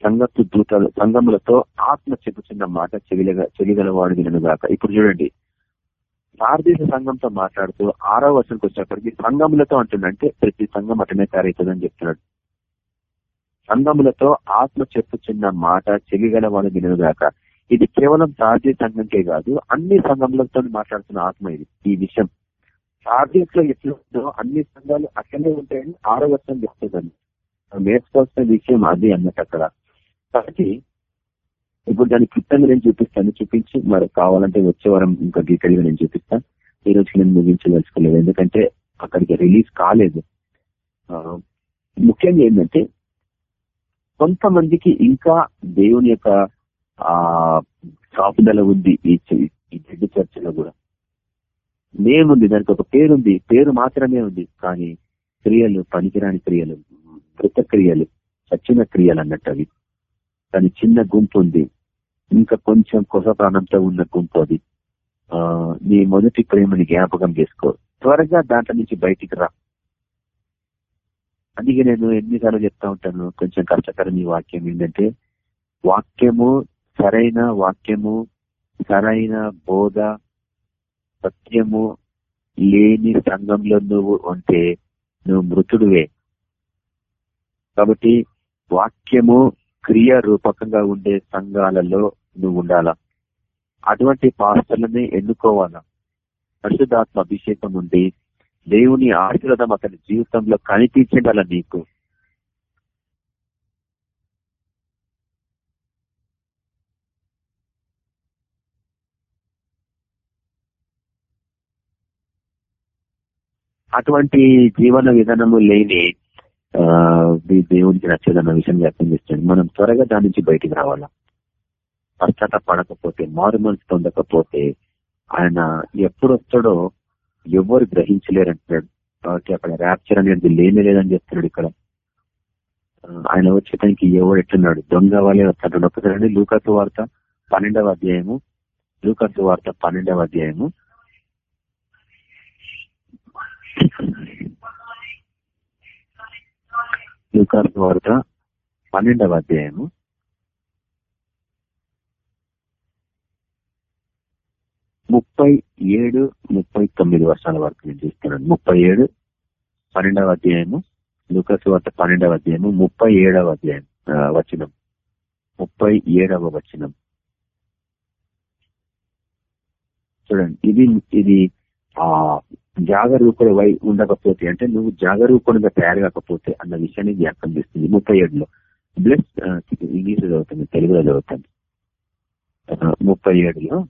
సంగతు దూతలు సంగములతో ఆత్మ చెబుతున్న మాట చెవిలగా చెవిగలవాడు వినగాక. ఇప్పుడు చూడండి. భారతీయ సంఘంతో మాట్లాడుతూ ఆరో వర్షంకి వచ్చినప్పటికీ సంఘములతో అంటుండంటే ప్రతి సంఘం అటనే తయారవుతుందని చెప్తున్నాడు. సంఘములతో ఆత్మ చెప్పుచున్న మాట చెవిగలవాడు వినగాక. ఇది కేవలం భారతీయ సంఘంకే కాదు అన్ని సంఘములతో మాట్లాడుతున్న ఆత్మ ఇది ఈ విషయం. సార్దీస్లో ఎట్లుందో అన్ని సంఘాలు అట్లనే ఉంటాయని ఆరో వర్షం చెప్తుందని నేర్చుకోవాల్సిన విషయం అది అన్నట్టు అక్కడ. కాబట్టి ఇప్పుడు దాని క్లుప్తంగా నేను చూపిస్తాను. చూపించి మరి కావాలంటే వచ్చే వారం ఇంకా డీటెయిల్గా నేను చూపిస్తాను. ఈ రోజు నేను ముగించదలుచుకోలేదు. ఎందుకంటే అక్కడికి రిలీజ్ కాలేదు. ముఖ్యంగా ఏంటంటే కొంతమందికి ఇంకా దేవుని యొక్క ఆ కాపుదల ఉంది ఈ జడ్డు చర్చలో కూడా. నేముంది ఉంది దానికి ఒక పేరుంది. పేరు మాత్రమే ఉంది. కానీ క్రియలు పనికిరాని క్రియలు మృత క్రియలు చచ్చిన క్రియలు అన్నట్టు అవి. దాని చిన్న గుంపు ఉంది ఇంకా కొంచెం కొస ప్రాణంతో ఉన్న గుంపు అది ఆ నీ మొదటి ప్రేమని జ్ఞాపకం చేసుకో. త్వరగా దాంట్లో నుంచి బయటికి రా. అందుకే నేను ఎన్నిసార్లు చెప్తా ఉంటాను కొంచెం కష్టకరం ఈ వాక్యం ఏంటంటే వాక్యము సరైన వాక్యము సరైన బోధ సత్యము లేని సంఘంలో నువ్వు ఉంటే నువ్వు మృతుడువే. కాబట్టి వాక్యము క్రియారూపకంగా ఉండే సంఘాలలో నువ్వు ఉండాలా? అటువంటి పాస్టర్లని ఎన్నుకోవాలా? పరిశుద్ధాత్మ అభిషేకం ఉండి దేవుని ఆశీర్వాదం అతని జీవితంలో కనిపించగల నీకు. అటువంటి జీవన విధానము లేని దేవునికి నచ్చదన్న విషయం వ్యక్తం చేస్తుంది మనం త్వరగా దాని నుంచి బయటికి రావాలా? పశ్చాత్త పడకపోతే మారు మనసు పొందకపోతే ఆయన ఎప్పుడు వస్తాడో ఎవరు గ్రహించలేరంటున్నాడు. కాబట్టి అక్కడ ర్యాప్చర్ అనేది లేనే లేదని చెప్తున్నాడు ఇక్కడ. ఆయన వచ్చేటానికి ఎవడు ఎట్లున్నాడు? దొంగ వాళ్ళే వస్తాడు. ఒక్కసారి లూకాసు వార్త పన్నెండవ అధ్యాయము. లూకాసు వార్త పన్నెండవ అధ్యాయము. లూకాసు వార్త పన్నెండవ అధ్యాయము. ముప్పై ఏడు ముప్పై తొమ్మిది వర్షాల వరకు నేను చూస్తున్నాను. ముప్పై ఏడు పన్నెండవ అధ్యాయము. లూకసు వార్త పన్నెండవ అధ్యాయము. ముప్పై ఏడవ అధ్యాయం వచనం. ముప్పై ఏడవ వచనం. చూడండి ఇది ఇది ఆ జాగరూకుడు వై ఉండకపోతే అంటే నువ్వు జాగరూకుడుగా తయారు కాకపోతే అన్న విషయాన్ని జ్ఞాపకం చేస్తుంది. ముప్పై ఏడులో. బ్లెస్ ఇంగ్లీష్ చదువుతుంది తెలుగులో చదువుతుంది. ముప్పై ఏడులో.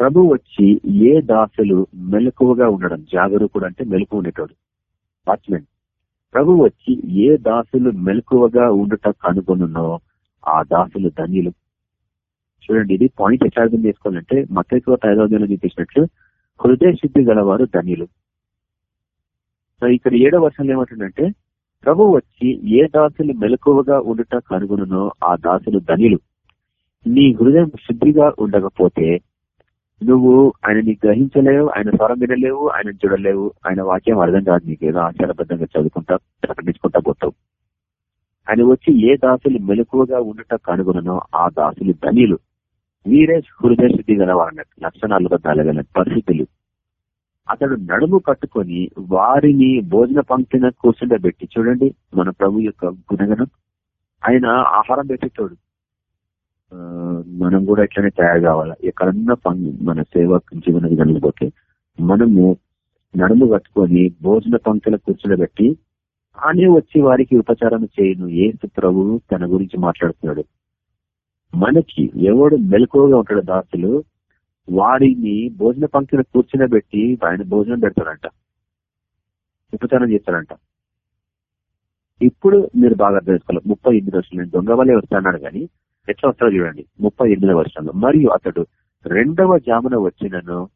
ప్రభు వచ్చి ఏ దాసులు మెలకువగా ఉండడం జాగరూకుడు అంటే మెలకు ఉండేటోడు. వాచ్మెన్ ప్రభు వచ్చి ఏ దాసులు మెలకువగా ఉండటం కనుగొనున్నో ఆ దాసులు ధన్యులు. చూడండి ఇది పాయింట్ ఎట్లా అర్థం చేసుకోవాలంటే మతైకవ ఐదవదిలో చూపించినట్లు హృదయ శుద్ధి గలవారు ధనియులు సో ఇక్కడ ఏడో వర్షంలో ఏమంటుందంటే ప్రభు వచ్చి ఏ దాసులు మెలకువగా ఉండుట కనుగొనునో ఆ దాసులు ధనియులు నీ హృదయం శుద్ధిగా ఉండకపోతే నువ్వు ఆయనని గ్రహించలేవు ఆయన స్వరం వినలేవు ఆయన చూడలేవు ఆయన వాక్యం అర్థం కాదు నీకు ఏదో ఆచారబద్ధంగా చదువుకుంటా ప్రకటించుకుంటా పోతావు. ఆయన వచ్చి ఏ దాసులు మెలకువగా ఉండట కనుగొనో ఆ దాసులు ధనియులు వీరే హృదయ శుద్ధి గలవారన్నట్టు లక్ష నలభై నాలుగు పరిస్థితులు అతడు నడుము కట్టుకొని వారిని భోజన పంక్తిన కూర్చుండబెట్టి చూడండి మన ప్రభు యొక్క గుణగణం. ఆయన ఆహారం పెట్టేటోడు. మనం కూడా ఇట్లనే తయారు కావాలా? ఎక్కడన్నా మన సేవ జీవన విధానం పోతే మనము నడుము కట్టుకొని భోజన పంక్తుల కూర్చుండబెట్టి ఆనే వచ్చి వారికి ఉపచారం చేయను. ఏసు ప్రభువు తన గురించి మాట్లాడుతున్నాడు. మనకి ఎవడు మెలకువగా ఉంటాడు దాసులు వాడిని భోజన పంక్తిని కూర్చునబెట్టి ఆయన భోజనం పెడతాడంట. ఉపచారం చేస్తాడంట. ఇప్పుడు మీరు బాగా అర్థం చేసుకోవాలి. ముప్పై ఎనిమిది వర్షాలు నేను దొంగ వల్లే వస్తాడు కానీ ఎట్లా వస్తాడో చూడండి. ముప్పై ఎనిమిది వర్షంలో. మరియు అతడు రెండవ జామున వచ్చినను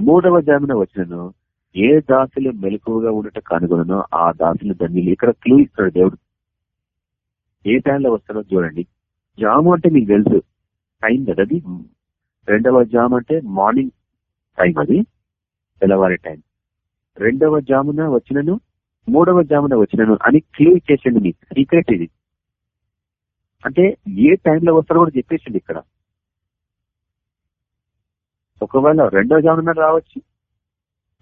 మూడవ జామున వచ్చినను ఏ దాసులు మెలకువగా ఉండటం కనుగొననో ఆ దాసులు ధన్యులు. ఇక్కడ క్లూ ఇస్తాడు దేవుడు. ఏ టైంలో వస్తాడో చూడండి. జాము అంటే మీకు తెలుసు. టైం కదా అది? రెండవ జామ్ అంటే మార్నింగ్ టైం అది. తెల్లవారి టైం. రెండవ జామున వచ్చినను మూడవ జామున వచ్చినను అని క్లూ ఇచ్చేసింది మీకు. సీక్రెట్ ఇది. అంటే ఏ టైంలో వస్తారో కూడా చెప్పేసింది ఇక్కడ. ఒకవేళ రెండవ జామున రావచ్చు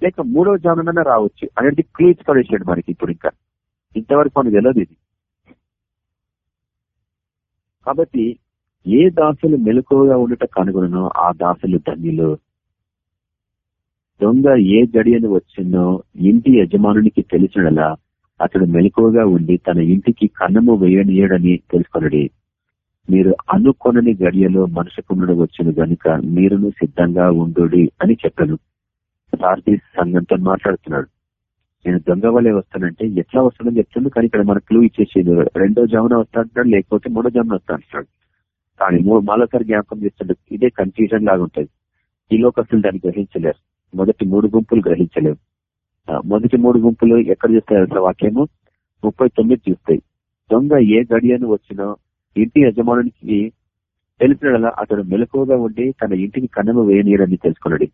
లేక మూడవ జామున రావచ్చు అనేది క్లూ ఇచ్చి పడేసాడు మనకి ఇప్పుడు ఇంకా. ఇంతవరకు మనకు తెలియదు ఇది. కాబట్టి ఏ దాసులు మెలకువగా ఉండట కనుగొనో ఆ దాసులు ధన్యులు. దొంగ ఏ గడియను వచ్చిందో ఇంటి యజమానునికి తెలిసినలా అతడు మెలకువగా ఉండి తన ఇంటికి కన్నము వేయనీయడని తెలుసుకొనడి. మీరు అనుకొనని గడియలో మనుషు కుమ్ముడు వచ్చిన గనుక మీరును సిద్ధంగా ఉండు అని చెప్పాను. సార్థి సంఘంతో మాట్లాడుతున్నాడు. నేను దొంగ వల్లే వస్తానంటే ఎట్లా వస్తానని చెప్తున్నాడు కానీ ఇక్కడ మనకు క్లూ ఇచ్చేసేది రెండో జామున వస్తా అంటున్నాడు లేకపోతే మూడో జామున వస్తా అంటున్నాడు. కానీ మూడు మరోసారి జ్ఞాపకం చేస్తుండే ఇదే కన్ఫ్యూజన్ లాగా ఉంటుంది. ఈ లోకస్తులు దాన్ని గ్రహించలేరు. మొదటి మూడు గుంపులు గ్రహించలేవు. మొదటి మూడు గుంపులు ఎక్కడ చూస్తాయి అసలు వాక్యము? ముప్పై తొమ్మిది చూస్తాయి. దొంగ ఏ గడియను వచ్చినా ఇంటి యజమానునికి తెలిసినలా అతడు మెలకువగా ఉండి తన ఇంటికి కన్నము వేయనీరని తెలుసుకున్నాడు.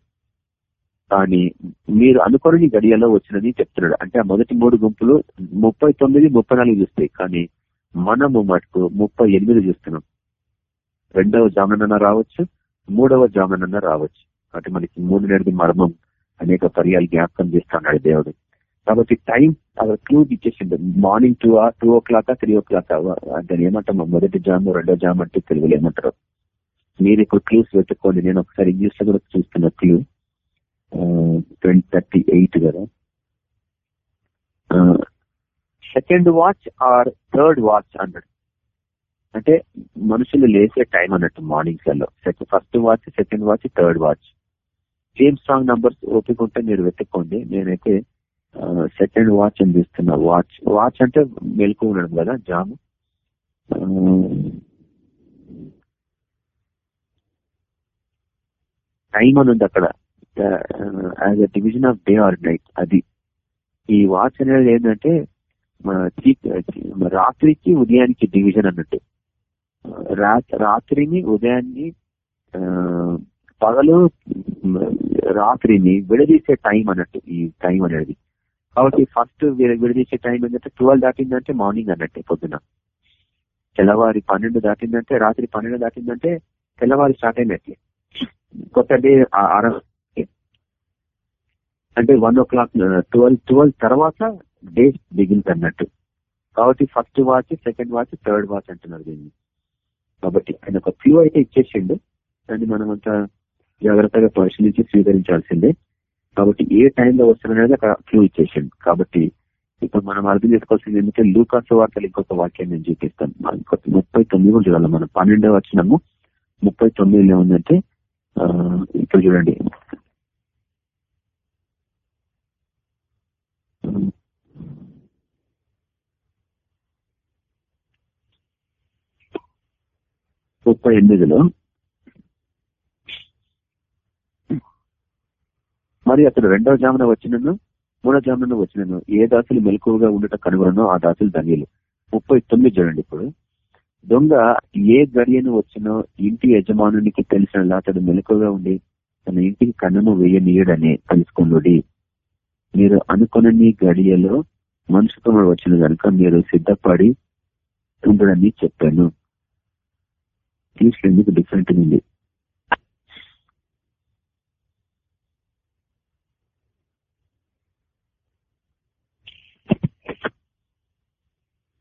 కానీ మీరు అనుకోని గడియలో వచ్చినది చెప్తున్నాడు. అంటే ఆ మొదటి మూడు గుంపులు ముప్పై తొమ్మిది ముప్పై నాలుగు చూస్తాయి. కానీ మనము మటుకు ముప్పై ఎనిమిది చూస్తున్నాం. రెండవ జామనన్న రావచ్చు మూడవ జామనన్న రావచ్చు. కాబట్టి మనకి మూడు నెలది మర్మం అనేక పర్యాలు జ్ఞాపకం చేస్తున్నాడు దేవుడు. కాబట్టి టైం అక్కడ clue ఇచ్చేసిండు. Morning two two o'clock three o'clock? దాన్ని ఏమంటాం? మొదటి జాము రెండో జామ్ అంటే తెలుగులో ఏమంటారు? మీరు ఇప్పుడు క్లూస్ పెట్టుకోండి నేను ఒకసారి ఇంగ్లీష్లో కూడా చూస్తున్న క్లూ. ట్వంటీ థర్టీ ఎయిట్ కదా. Second watch or third watch అన్నాడు. అంటే మనుషులు లేసే టైం అన్నట్టు మార్నింగ్స్లలో first watch second watch third watch James Strong numbers ఓపిక ఉంటే మీరు వెతుక్కోండి. నేనైతే సెకండ్ వాచ్ అని తీస్తున్నా వాచ్ వాచ్ అంటే మెలకు ఉండడం కదా జాము. టైం అని ఉంది అక్కడ. As a division of day or night అది. ఈ వాచ్ అనేది ఏంటంటే రాత్రికి ఉదయానికి డివిజన్ అన్నట్టు. రాత్రిని ఉదయాన్ని పగలు రాత్రిని విడదీసే టైం అన్నట్టు ఈ టైం అనేది. కాబట్టి ఫస్ట్ విడదీసే టైం ఏంటంటే ట్వెల్వ్ దాటిందంటే మార్నింగ్ అన్నట్టే పొద్దున. తెల్లవారి పన్నెండు దాటిందంటే రాత్రి పన్నెండు దాటిందంటే తెల్లవారి స్టార్ట్ అయినట్లే. కొత్త డే అంటే one o'clock twelve twelve తర్వాత డే బిగిన్స్ అన్నట్టు. కాబట్టి first watch second watch third watch అంటున్నారు దీన్ని. కాబట్టి ఆయన ఒక క్యూ అయితే ఇచ్చేసిండు. దాన్ని మనం అంతా జాగ్రత్తగా పరిశీలించి స్వీకరించాల్సిందే. కాబట్టి ఏ టైంలో వస్తున్నది అక్కడ క్యూ ఇచ్చేసిండు. కాబట్టి ఇప్పుడు మనం అర్థం చేసుకోవాల్సింది ఏంటంటే లూకాస్ వార్తలు ఇంకొక వాక్యం నేను చూపిస్తాను. ముప్పై తొమ్మిది కూడా చూడాలి. మనం పన్నెండో వచ్చినాము ముప్పై తొమ్మిదిలో ఉందంటే ఇప్పుడు చూడండి. ముప్పై ఎనిమిదిలో. మరి అతడు రెండవ జామున వచ్చినను మూడో జామున వచ్చినను ఏ దాసులు మెలకువగా ఉండటం కనుగొనో ఆ దాసులు ధన్యులు. ముప్పై తొమ్మిది చూడండి ఇప్పుడు. దొంగ ఏ గడియను వచ్చినో ఇంటి యజమానునికి తెలిసిన అతడు మెలకువగా ఉండి తన ఇంటికి కన్నును వేయనీయడని తెలుసుకున్నది మీరు అనుకునని గడియలో మనుషుతో వచ్చిన కనుక మీరు సిద్ధపడి ఉండడని చెప్పాను. ఇంగ్లీష్లో ఎందుకు డిఫరెంట్ ఉంది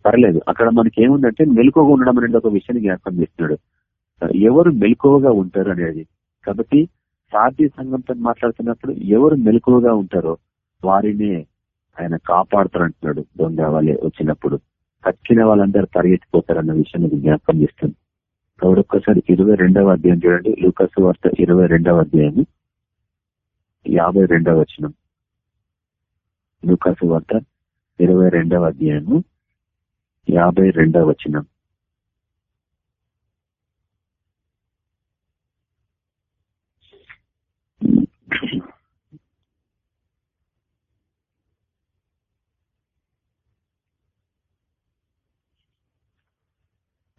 పర్లేదు అక్కడ మనకి ఏముందంటే మెలకువగా ఉండడం అనేది ఒక విషయాన్ని జ్ఞాపకం చేస్తున్నాడు. ఎవరు మెలుకోగా ఉంటారు అనేది. కాబట్టి సాధ్య సంఘంతో మాట్లాడుతున్నప్పుడు ఎవరు మెలకువగా ఉంటారో వారినే ఆయన కాపాడుతారు అంటున్నాడు దొంగ వాళ్ళే వచ్చినప్పుడు కక్కిన వాళ్ళందరూ పరిగెత్తిపోతారు అన్న విషయాన్ని జ్ఞాపకం చేస్తుంది. కాబట్టి ఒక్కసారి ఇరవై రెండవ అధ్యాయం చూడండి. లూకస్ వార్త ఇరవై రెండవ అధ్యాయం యాభై రెండవ వచనం. లూకస్ వార్త ఇరవై రెండవ అధ్యాయము యాభై రెండవ వచనం.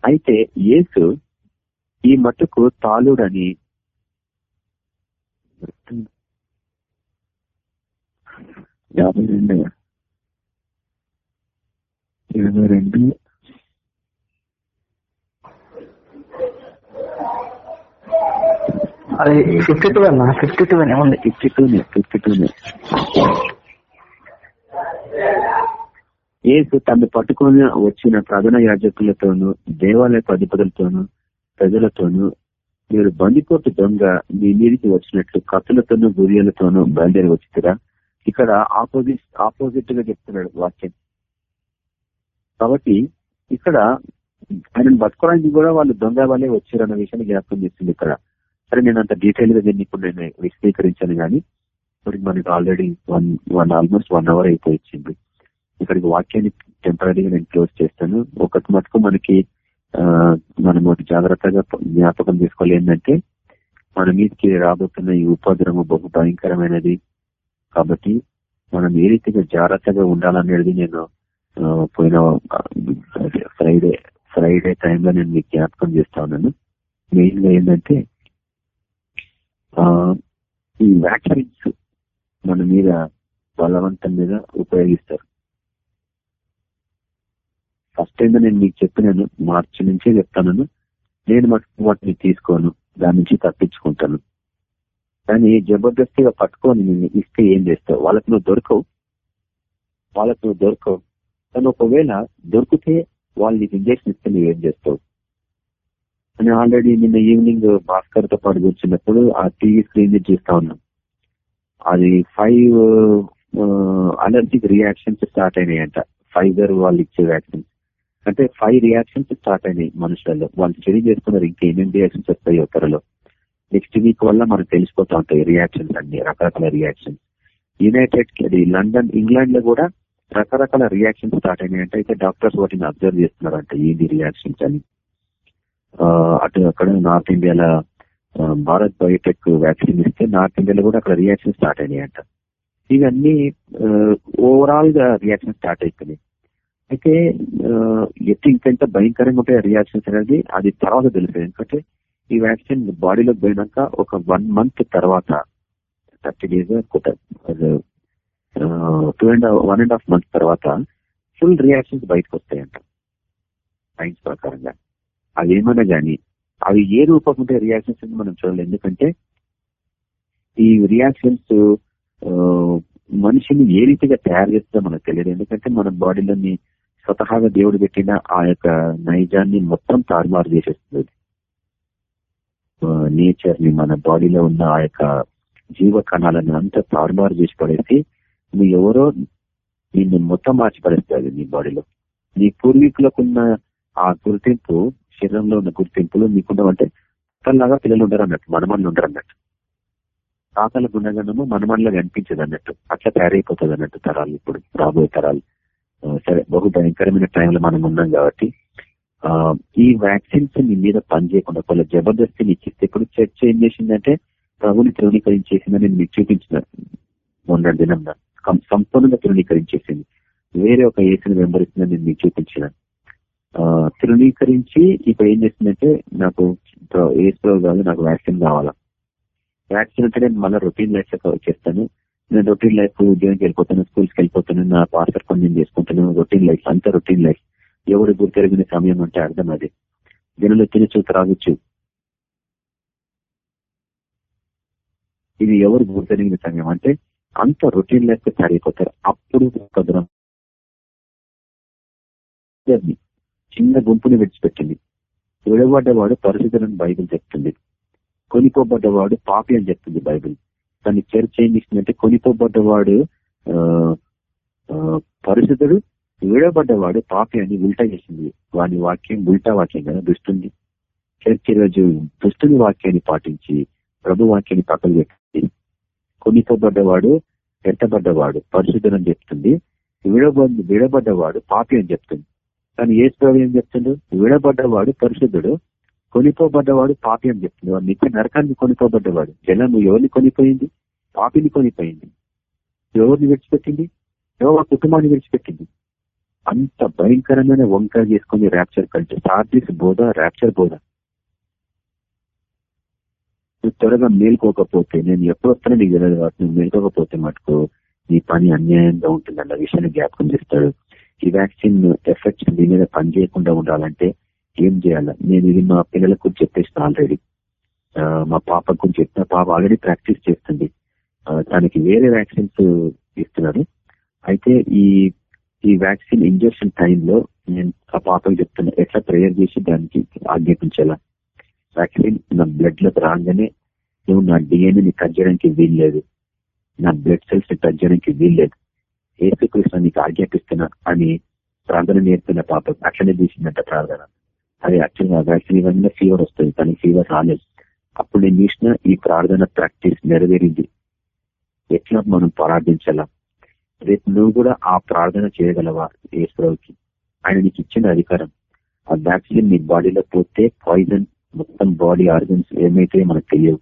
అయితే యేసు ఈ మట్టుకు తాలుడని యాభై రెండు. ఇరవై రెండు. అది ఫిఫ్టీ టూ అన్న ఫిఫ్టీ టూ ఉంది. ఫిఫ్టీ టూనే ఫిఫ్టీ టూనే ఏసు తను పట్టుకొని వచ్చిన ప్రధాన యాజకులతోనూ దేవాలయ అధిపతులతోనూ ప్రజలతోనూ మీరు బందిపోటు దొంగ మీ మీదికి వచ్చినట్లు కత్తులతోనూ గురియలతోనూ బయలుదేరి వచ్చిరా ఇక్కడ ఆపోజిట్ ఆపోజిట్గా చెప్తున్నాడు వాక్యం. కాబట్టి ఇక్కడ ఆయనను పట్టుకోవడానికి కూడా వాళ్ళు దొంగ వాళ్ళే వచ్చారన్న విషయాన్ని జ్ఞాపకం చేస్తుంది ఇక్కడ. సరే నేను అంత డీటెయిల్గా దీన్ని ఇప్పుడు నేను విశదీకరించాను కానీ ఇప్పుడు మనకి already one one almost one hour అయిపోయింది. ఇక్కడికి వాక్యాన్ని టెంపరీగా నేను క్లోజ్ చేస్తాను. ఒకటి మటుకు మనకి మనం ఒకటి జాగ్రత్తగా జ్ఞాపకం తీసుకోవాలి ఏంటంటే మన మీదకి రాబోతున్న ఈ ఉపద్రవం బహు భయంకరమైనది. కాబట్టి మనం ఏ రీతిగా జాగ్రత్తగా ఉండాలనేది నేను పోయిన ఫ్రైడే ఫ్రైడే టైంలో నేను మీకు జ్ఞాపకం చేస్తా ఉన్నాను. మెయిన్గా ఏంటంటే ఈ వ్యాక్సిన్స్ మన మీద బలవంతం మీద ఉపయోగిస్తారు. ఫస్ట్ టైం నేను మీకు చెప్పినాను మార్చి నుంచే చెప్తాను నేను మటుకు వాటిని తీసుకోను దాని నుంచి తప్పించుకుంటాను. కానీ జబర్దస్తిగా పట్టుకొని నిన్ను ఇస్తే ఏం చేస్తావు? వాళ్ళకి నువ్వు దొరకవు. వాళ్ళకు దొరకవు. కానీ ఒకవేళ దొరికితే వాళ్ళు నీకు ఇంజక్షన్ ఇస్తే నువ్వేం చేస్తావు? నేను ఆల్రెడీ నిన్న ఈవినింగ్ భాస్కర్తో పాటు కూర్చున్నప్పుడు ఆ టీవీ స్క్రీన్ చూస్తా ఉన్నాం అది ఫైవ్ అలర్జిక్ రియాక్షన్స్ స్టార్ట్ అయినాయంట. ఫైజర్ వాళ్ళు ఇచ్చే వ్యాక్సిన్స్. అంటే ఫైవ్ రియాక్షన్స్ స్టార్ట్ అయినాయి మనుషులలో. వాళ్ళు స్టడీ చేసుకున్నారు ఇంకా ఏమేమి రియాక్షన్స్ వస్తాయి ఒకరిలో నెక్స్ట్ వీక్ వల్ల మనకు తెలిసిపోతా ఉంటాయి రియాక్షన్స్ అన్ని రకరకాల రియాక్షన్స్ యునైటెడ్ అది లండన్ ఇంగ్లాండ్లో కూడా రకరకాల రియాక్షన్స్ స్టార్ట్ అయినాయంటే అయితే డాక్టర్స్ వాటిని అబ్జర్వ్ చేస్తున్నారంట ఏంది రియాక్షన్స్ అని. అటు అక్కడ నార్త్ ఇండియాలో భారత్ బయోటెక్ వ్యాక్సిన్ ఇస్తే నార్త్ ఇండియాలో కూడా అక్కడ రియాక్షన్ స్టార్ట్ అయినాయి అంట ఇవన్నీ ఓవరాల్గా రియాక్షన్ స్టార్ట్ అయిపోయినాయి. అయితే ఆ, ఎట్టి ఇంకెంత భయంకరంగా ఉంటాయి రియాక్షన్స్ అనేది అది తర్వాత తెలుస్తుంది ఎందుకంటే ఈ వ్యాక్సిన్ బాడీలోకి పోయినాక ఒక వన్ మంత్ తర్వాత thirty days two and one and half month తర్వాత ఫుల్ రియాక్షన్స్ బయటకు వస్తాయంట. సైన్స్ ప్రకారంగా. అవి ఏమైనా కానీ అవి ఏ రూపం ఉంటే రియాక్షన్స్ అని మనం చూడాలి. ఎందుకంటే ఈ రియాక్షన్స్ మనిషిని ఏ రీతిగా తయారు చేస్తుందో మనకు తెలియదు. ఎందుకంటే మన బాడీలోని స్వతహాగా దేవుడు పెట్టిన ఆ యొక్క నైజాన్ని మొత్తం తారుమారు చేసేస్తుంది నేచర్ని మన బాడీలో ఉన్న ఆ యొక్క జీవ కణాలను అంతా తారుమారు చేసి పడేసి నువ్వు ఎవరో నిన్ను మొత్తం మార్చిపడేస్తుంది నీ బాడీలో నీ పూర్వీకులకు ఉన్న ఆ గుర్తింపు శరీరంలో ఉన్న గుర్తింపులు నీకుండవంటే లాగా పిల్లలు ఉండరు అన్నట్టు మనమన్లు ఉండరు అన్నట్టు ఆకల గుణగణము మనమల్లా కనిపించదు అన్నట్టు అట్లా తయారైపోతుంది అన్నట్టు తరాలు ఇప్పుడు రాబోయే తరాలు సరే బహు భయంకరమైన టైంలో మనం ఉన్నాం కాబట్టి ఆ ఈ వ్యాక్సిన్స్ మీ మీద పనిచేయకుండా ఒకవేళ జబర్దస్తిని ఇచ్చిస్తే ఇప్పుడు చర్చ ఏం చేసిందంటే ప్రభుని తృణీకరించేసిందని మీకు చూపించిన మొన్న దినం సంపూర్ణంగా తృణీకరించేసింది వేరే ఒక ఏసుని వెంబడిస్తుందని నేను మీకు చూపించిన. ఆ, తృణీకరించి ఇప్పుడు ఏం చేస్తుందంటే నాకు ఏసు కాదు నాకు వ్యాక్సిన్ కావాలా. వ్యాక్సిన్ అంటే నేను మళ్ళీ రొటీన్ లైఫ్ చేస్తాను. నేను రొటీన్ లైఫ్ ఉద్యోగానికి వెళ్ళిపోతాను స్కూల్స్కి వెళ్ళిపోతాను నా పాస్టర్ పని నేను చేసుకుంటాను రొటీన్ లైఫ్ అంతా రొటీన్ లైఫ్. ఎవరు గుర్తెరిగిన సమయం అంటే అర్థం అది. జనులు తిని త్రాగొచ్చు. ఇది ఎవరు గుర్తెరిగిన సమయం అంటే అంత రొటీన్ లైఫ్ తయారైపోతారు. అప్పుడు కదరం. చిన్న గుంపుని విడిచిపెట్టింది. విడబడ్డవాడు పరిశుద్ధులను బైబిల్ చెప్తుంది. కొనిపోబడ్డవాడు పాపి అని చెప్తుంది బైబిల్. దాన్ని చర్చ ఏం చేసిందంటే కొనిపోబడ్డవాడు పరిశుద్ధుడు వీడబడ్డవాడు పాపి అని ఉల్టా చేసింది. వాని వాక్యం ఉల్టా వాక్యం కదా దుస్తుంది చర్చ రోజు దుస్తుని వాక్యాన్ని పాటించి ప్రభు వాక్యాన్ని పక్కన పెట్టింది కొనిపోబడ్డవాడు ఎట్టబడ్డవాడు పరిశుద్ధుడు అని చెప్తుంది. విడబడి విడబడ్డవాడు పాపి అని చెప్తుంది. కానీ ఏ స్ప్రభు ఏం చెప్తుండ్రు విడబడ్డవాడు పరిశుద్ధుడు కొనిపోబడ్డవాడు పాపి అని చెప్తుంది. వాడు నిత్య నరకాన్ని కొనిపోబడ్డవాడు. జనము ఎవరిని కొనిపోయింది? పాపిని కొనిపోయింది. ఎవరిని విడిచిపెట్టింది? ఎవరు కుటుంబాన్ని విడిచిపెట్టింది. అంత భయంకరమైన వంకర చేసుకుని ర్యాప్చర్ కల్చర్ సార్డిస్ బోధ ర్యాప్చర్ బోధ. నువ్వు త్వరగా మేల్కోకపోతే నేను ఎప్పుడు వస్తానో నీకు తెలియదు కాబట్టి నువ్వు మేల్కోకపోతే మటుకు నీ పని అన్యాయంగా ఉంటుంది అన్న విషయాన్ని జ్ఞాపకం చేస్తాడు. ఈ వ్యాక్సిన్ ఎఫెక్ట్స్ దీని మీద పని చేయకుండా ఉండాలంటే ఏం చేయాలా? నేను ఇది మా పిల్లలకు చెప్పేసిన ఆల్రెడీ మా పాప గురించి చెప్పిన. పాప ఆల్రెడీ ప్రాక్టీస్ చేస్తుంది. దానికి వేరే వ్యాక్సిన్స్ ఇస్తున్నారు. అయితే ఈ ఈ వ్యాక్సిన్ ఇంజక్షన్ టైంలో నేను ఆ పాపకి చెప్తున్నా ఎట్లా ప్రేయర్ చేసి దానికి ఆజ్ఞాపించాలా? వ్యాక్సిన్ నా బ్లడ్లోకి రాగానే నువ్వు నా డిఎన్ఏని టచ్ చేయడానికి వీల్లేదు. నా బ్లడ్ సెల్స్ని టచ్ చేయడానికి వీల్లేదు. ఏసుకృష్ణ నీకు ఆజ్ఞాపిస్తున్నా అని ప్రార్థన నేర్పిన పాప అట్లనే తీసిందంట ప్రార్థన. అది యాక్చువల్గా వ్యాక్సిన్ ఇవన్నీ ఫీవర్ వస్తుంది కానీ ఫీవర్ రాలేదు. అప్పుడు నేను చూసిన ఈ ప్రార్థన ప్రాక్టీస్ నెరవేరింది. ఎట్లా మనం ప్రార్థించాలా? రేపు నువ్వు కూడా ఆ ప్రార్థన చేయగలవా ఏసుకి ఆయన నీకు ఇచ్చిన అధికారం. ఆ వ్యాక్సిన్ నీ బాడీలో పోతే పాయిజన్ మొత్తం బాడీ ఆర్గన్స్ ఏమైతే మనకు తెలియవు.